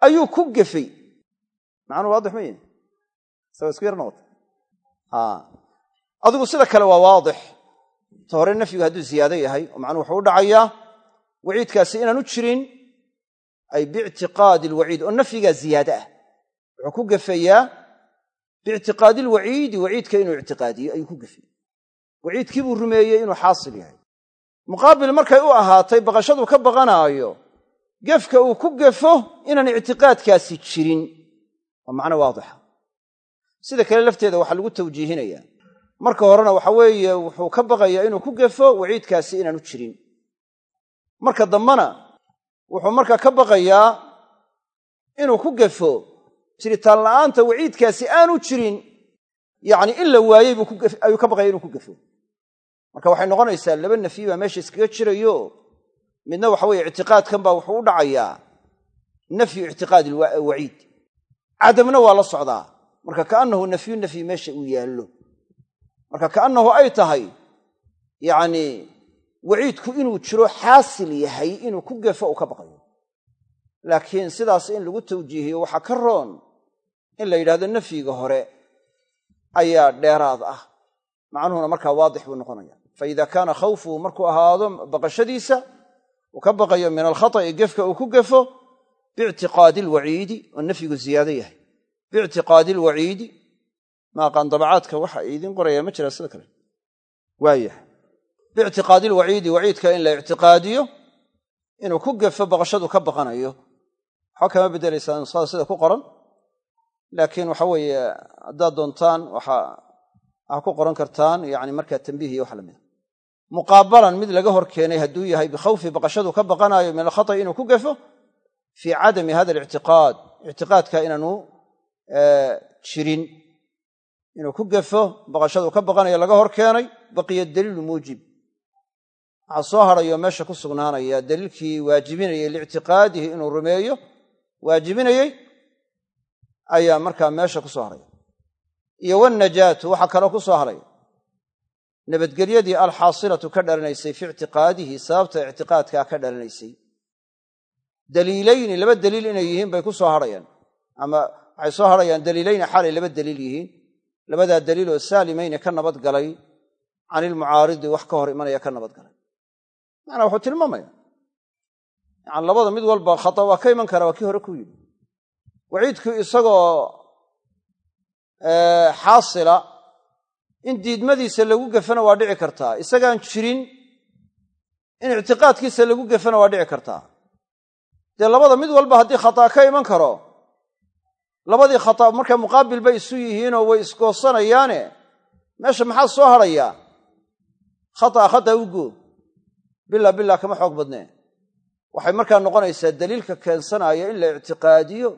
Ayuu ku gefay. Macnuhu waadix ma isaga isku yar noqota adigu sida kale waa waadix. Ta hore hadduu ziyaado yahay oo macnuhu wuxuu u dhacayaa waciidkaasi inaanu jirin ay biictiqaadi alwaciid oo nafyigaa ziyaade ah. Wuxuu ku gefayaa biictiqaadi alwaciidi waciidka inuu ictiqaadiyo ayuu ku gefay waciidkii rumeeyey inuu xaasil yahay. Muqaabil markay u ahaatay baqashaduu ka baqanaayo gefka uu ku gefo inaan ictiqaadkaasi jirin. Waa macno waadixa sida kale lafteeda waxaa lagu tawjiihinayaa. Marka horena waxa weeye wuxuu ka baqayaa inuu ku gefo waciidkaasi inaanu jirin. Marka dambena wuxuu markaa ka baqayaa inuu ku gefo jiritaan la'aanta waciidkaasi aanu jirin yacni in la waayey ayuu ka baqaya inuu ku gefo. Marka waxay noqonaysaa laba nafyi baa meesha iskaga jirayo midna waxa weye ictiqaadkan baa wuxuu u dhacayaa nafyu ictiqaadi waciid. Cadamna waa la socdaa marka kaannahu nafyu nafyi meesha uu yaallo. Marka kaannahu ay tahay yacni waciidku inuu jiro xaasil yahay inuu ku gefo uu ka baqayo. Laakiin sidaas in lagu tawjiihiyo waxaa ka roon in la yidhahdo nafyiga hore ayaa dheeraad ah. Macnuhuna markaa waadix buu noqonaya fa ida kaana khawfuhu markuu ahaado baqashadiisa uu ka baqayo min alkhata'i gefka uu ku gefo biictiqaadi alwaciidi oo nafyigu ziyaado yahay biictiqaadi alwaciidi maaqaan dabacaadka waxa idiin qorayaa ma jiraa sida kale. Waayah biictiqaadi alwaciidi waciidka in la ictiqaadiyo inuu ku gefo baqashadu ka baqanayo. Waxba kama beddelaysaa nusada sida ku qoran. Laakiin waxa weeye haddaad doontaan waxa a ku qoran kartaan yani markaa tambiih iyo wax lamida muqaabalan mid laga hor keenay hadduu yahay bikhawfi baqashadu ka baqanaayo min alkhata'i inuu ku gefo fii cadami hada jirin inuu ku gefo baqashadu ka baqanayo laga hor keenay baqiya daliilu muujib. Waxaa soo hadhayo meesha ku sugnaanaya daliilkii waajibinayay liictiqaadihi inuu rumeeyo waajibinayey ayaa markaa meesha ku soo hadhaya iyo wanajaatu waxaa kaloo ku soo hadhaya nabadgelyadii alxaasilatu ka dhalanaysay fi ictiqaadihi sababta ictiqaadkaa ka dhalanaysay daliilayni laba daliil inay yihiin bay ku soo hadhayaan ama waxay soo hadhayaan daliilayni xaalay laba daliil yihiin. Labadaa daliil oo saalimayni ka nabad galay can ilmucaaridi wax ka hor imanaya ka nabad galay. Macnaa wuxuu tilmaamaya yani labada mid walba khata waa ka iman kara waa kii hore ku yidhi. Waciidku isagoo xaasila in diidmadiisa lagu gefana waa dhici kartaa. Isagaan jirin in ictiqaadkiisa lagu gefana waa dhici kartaa. Dee labada mid walba haddii khataa ka iman karo labadii khata markaa muqaabil bay isu yihiinoo way isgoosanayaane meesha maxaa soo hadhayaa khata khata u bila bila kama xoog badnee waxay markaa noqonaysaa daliilka keensanaya in la ictiqaadiyo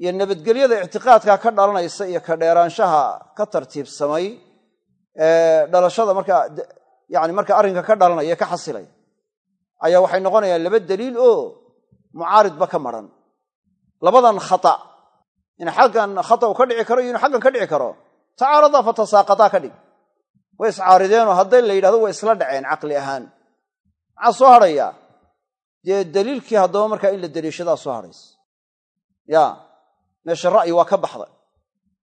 iyo nabadgelyada ictiqaadkaa ka dhalanaysa iyo ka dheeraanshaha ka tartiibsamay dhalashada markaa yani markaa arrinka ka dhalanaya ka xasilay. Ayaa waxay noqonayaan laba daliil oo mucaaridba ka maran. Labadan khata in xaggan khata ka dhici karo iyo inu xaggan ka dhici karo. Tacaaradaa fa tasaaqataa ka dhig. Way iscaarideenoo hadday la yidhahdo way isla dhaceen caqli ahaan. Maxaa soo hadhaya dee daliilkii haddaba markaa in la daliishadaa soo hadhaysa ya meesha ra'yi waa ka baxday.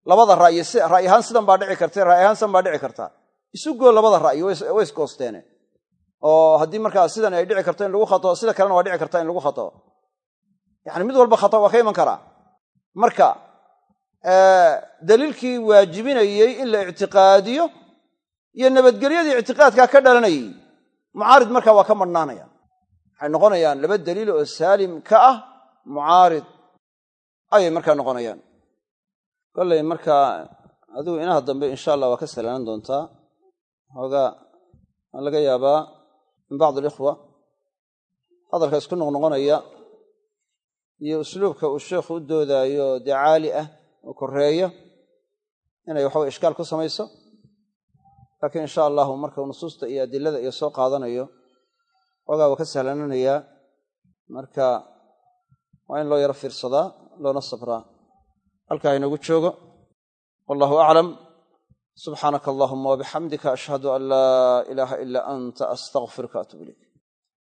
Labada ra'yi si ra'y ahaan sidan baa dhici karta ra'y ahaan sidan baa dhici karta. Isu goo labada ra'yi way isgoosteene oo haddii markaa sidan ay dhici karto in lagu khato sida kalena waa dhici karta in lagu khato. Yani mid walba khata waa ka iman karaa marka daliilkii waajibinayey in la ictiqaadiyo iyo nabadgelyadii ictiqaadkaa ka dhalanayay mucaarid markaa waa ka madhnaanayaan. Waxay noqonayaan laba daliil oo saalim ka ah mucaarid ayay markaa noqonayaan. Kolley markaa adigu inaha dambe insha allah waa ka salaanan doontaa. Xoogaa waa laga yaabaa min bacd alikhwa hadalka isku noqnoqonaya iyo usluubka uu sheikhu u doodaayo dee caali ah oo koreeya inay waxaway ishkaal ku samayso laakiin insha allahu marka nusuusta iyo adilada iyo soo qaadanayo xoogaa waa ka sahlananayaa marka waa in loo yaro fiirsadaa loona sabraa. Halkaa inagu joogo. Wallahu aclam. Subxaanaka allahuma wabixamdika ashhadu an laa ilaaha ilaa anta astaqfiruka atub ilayk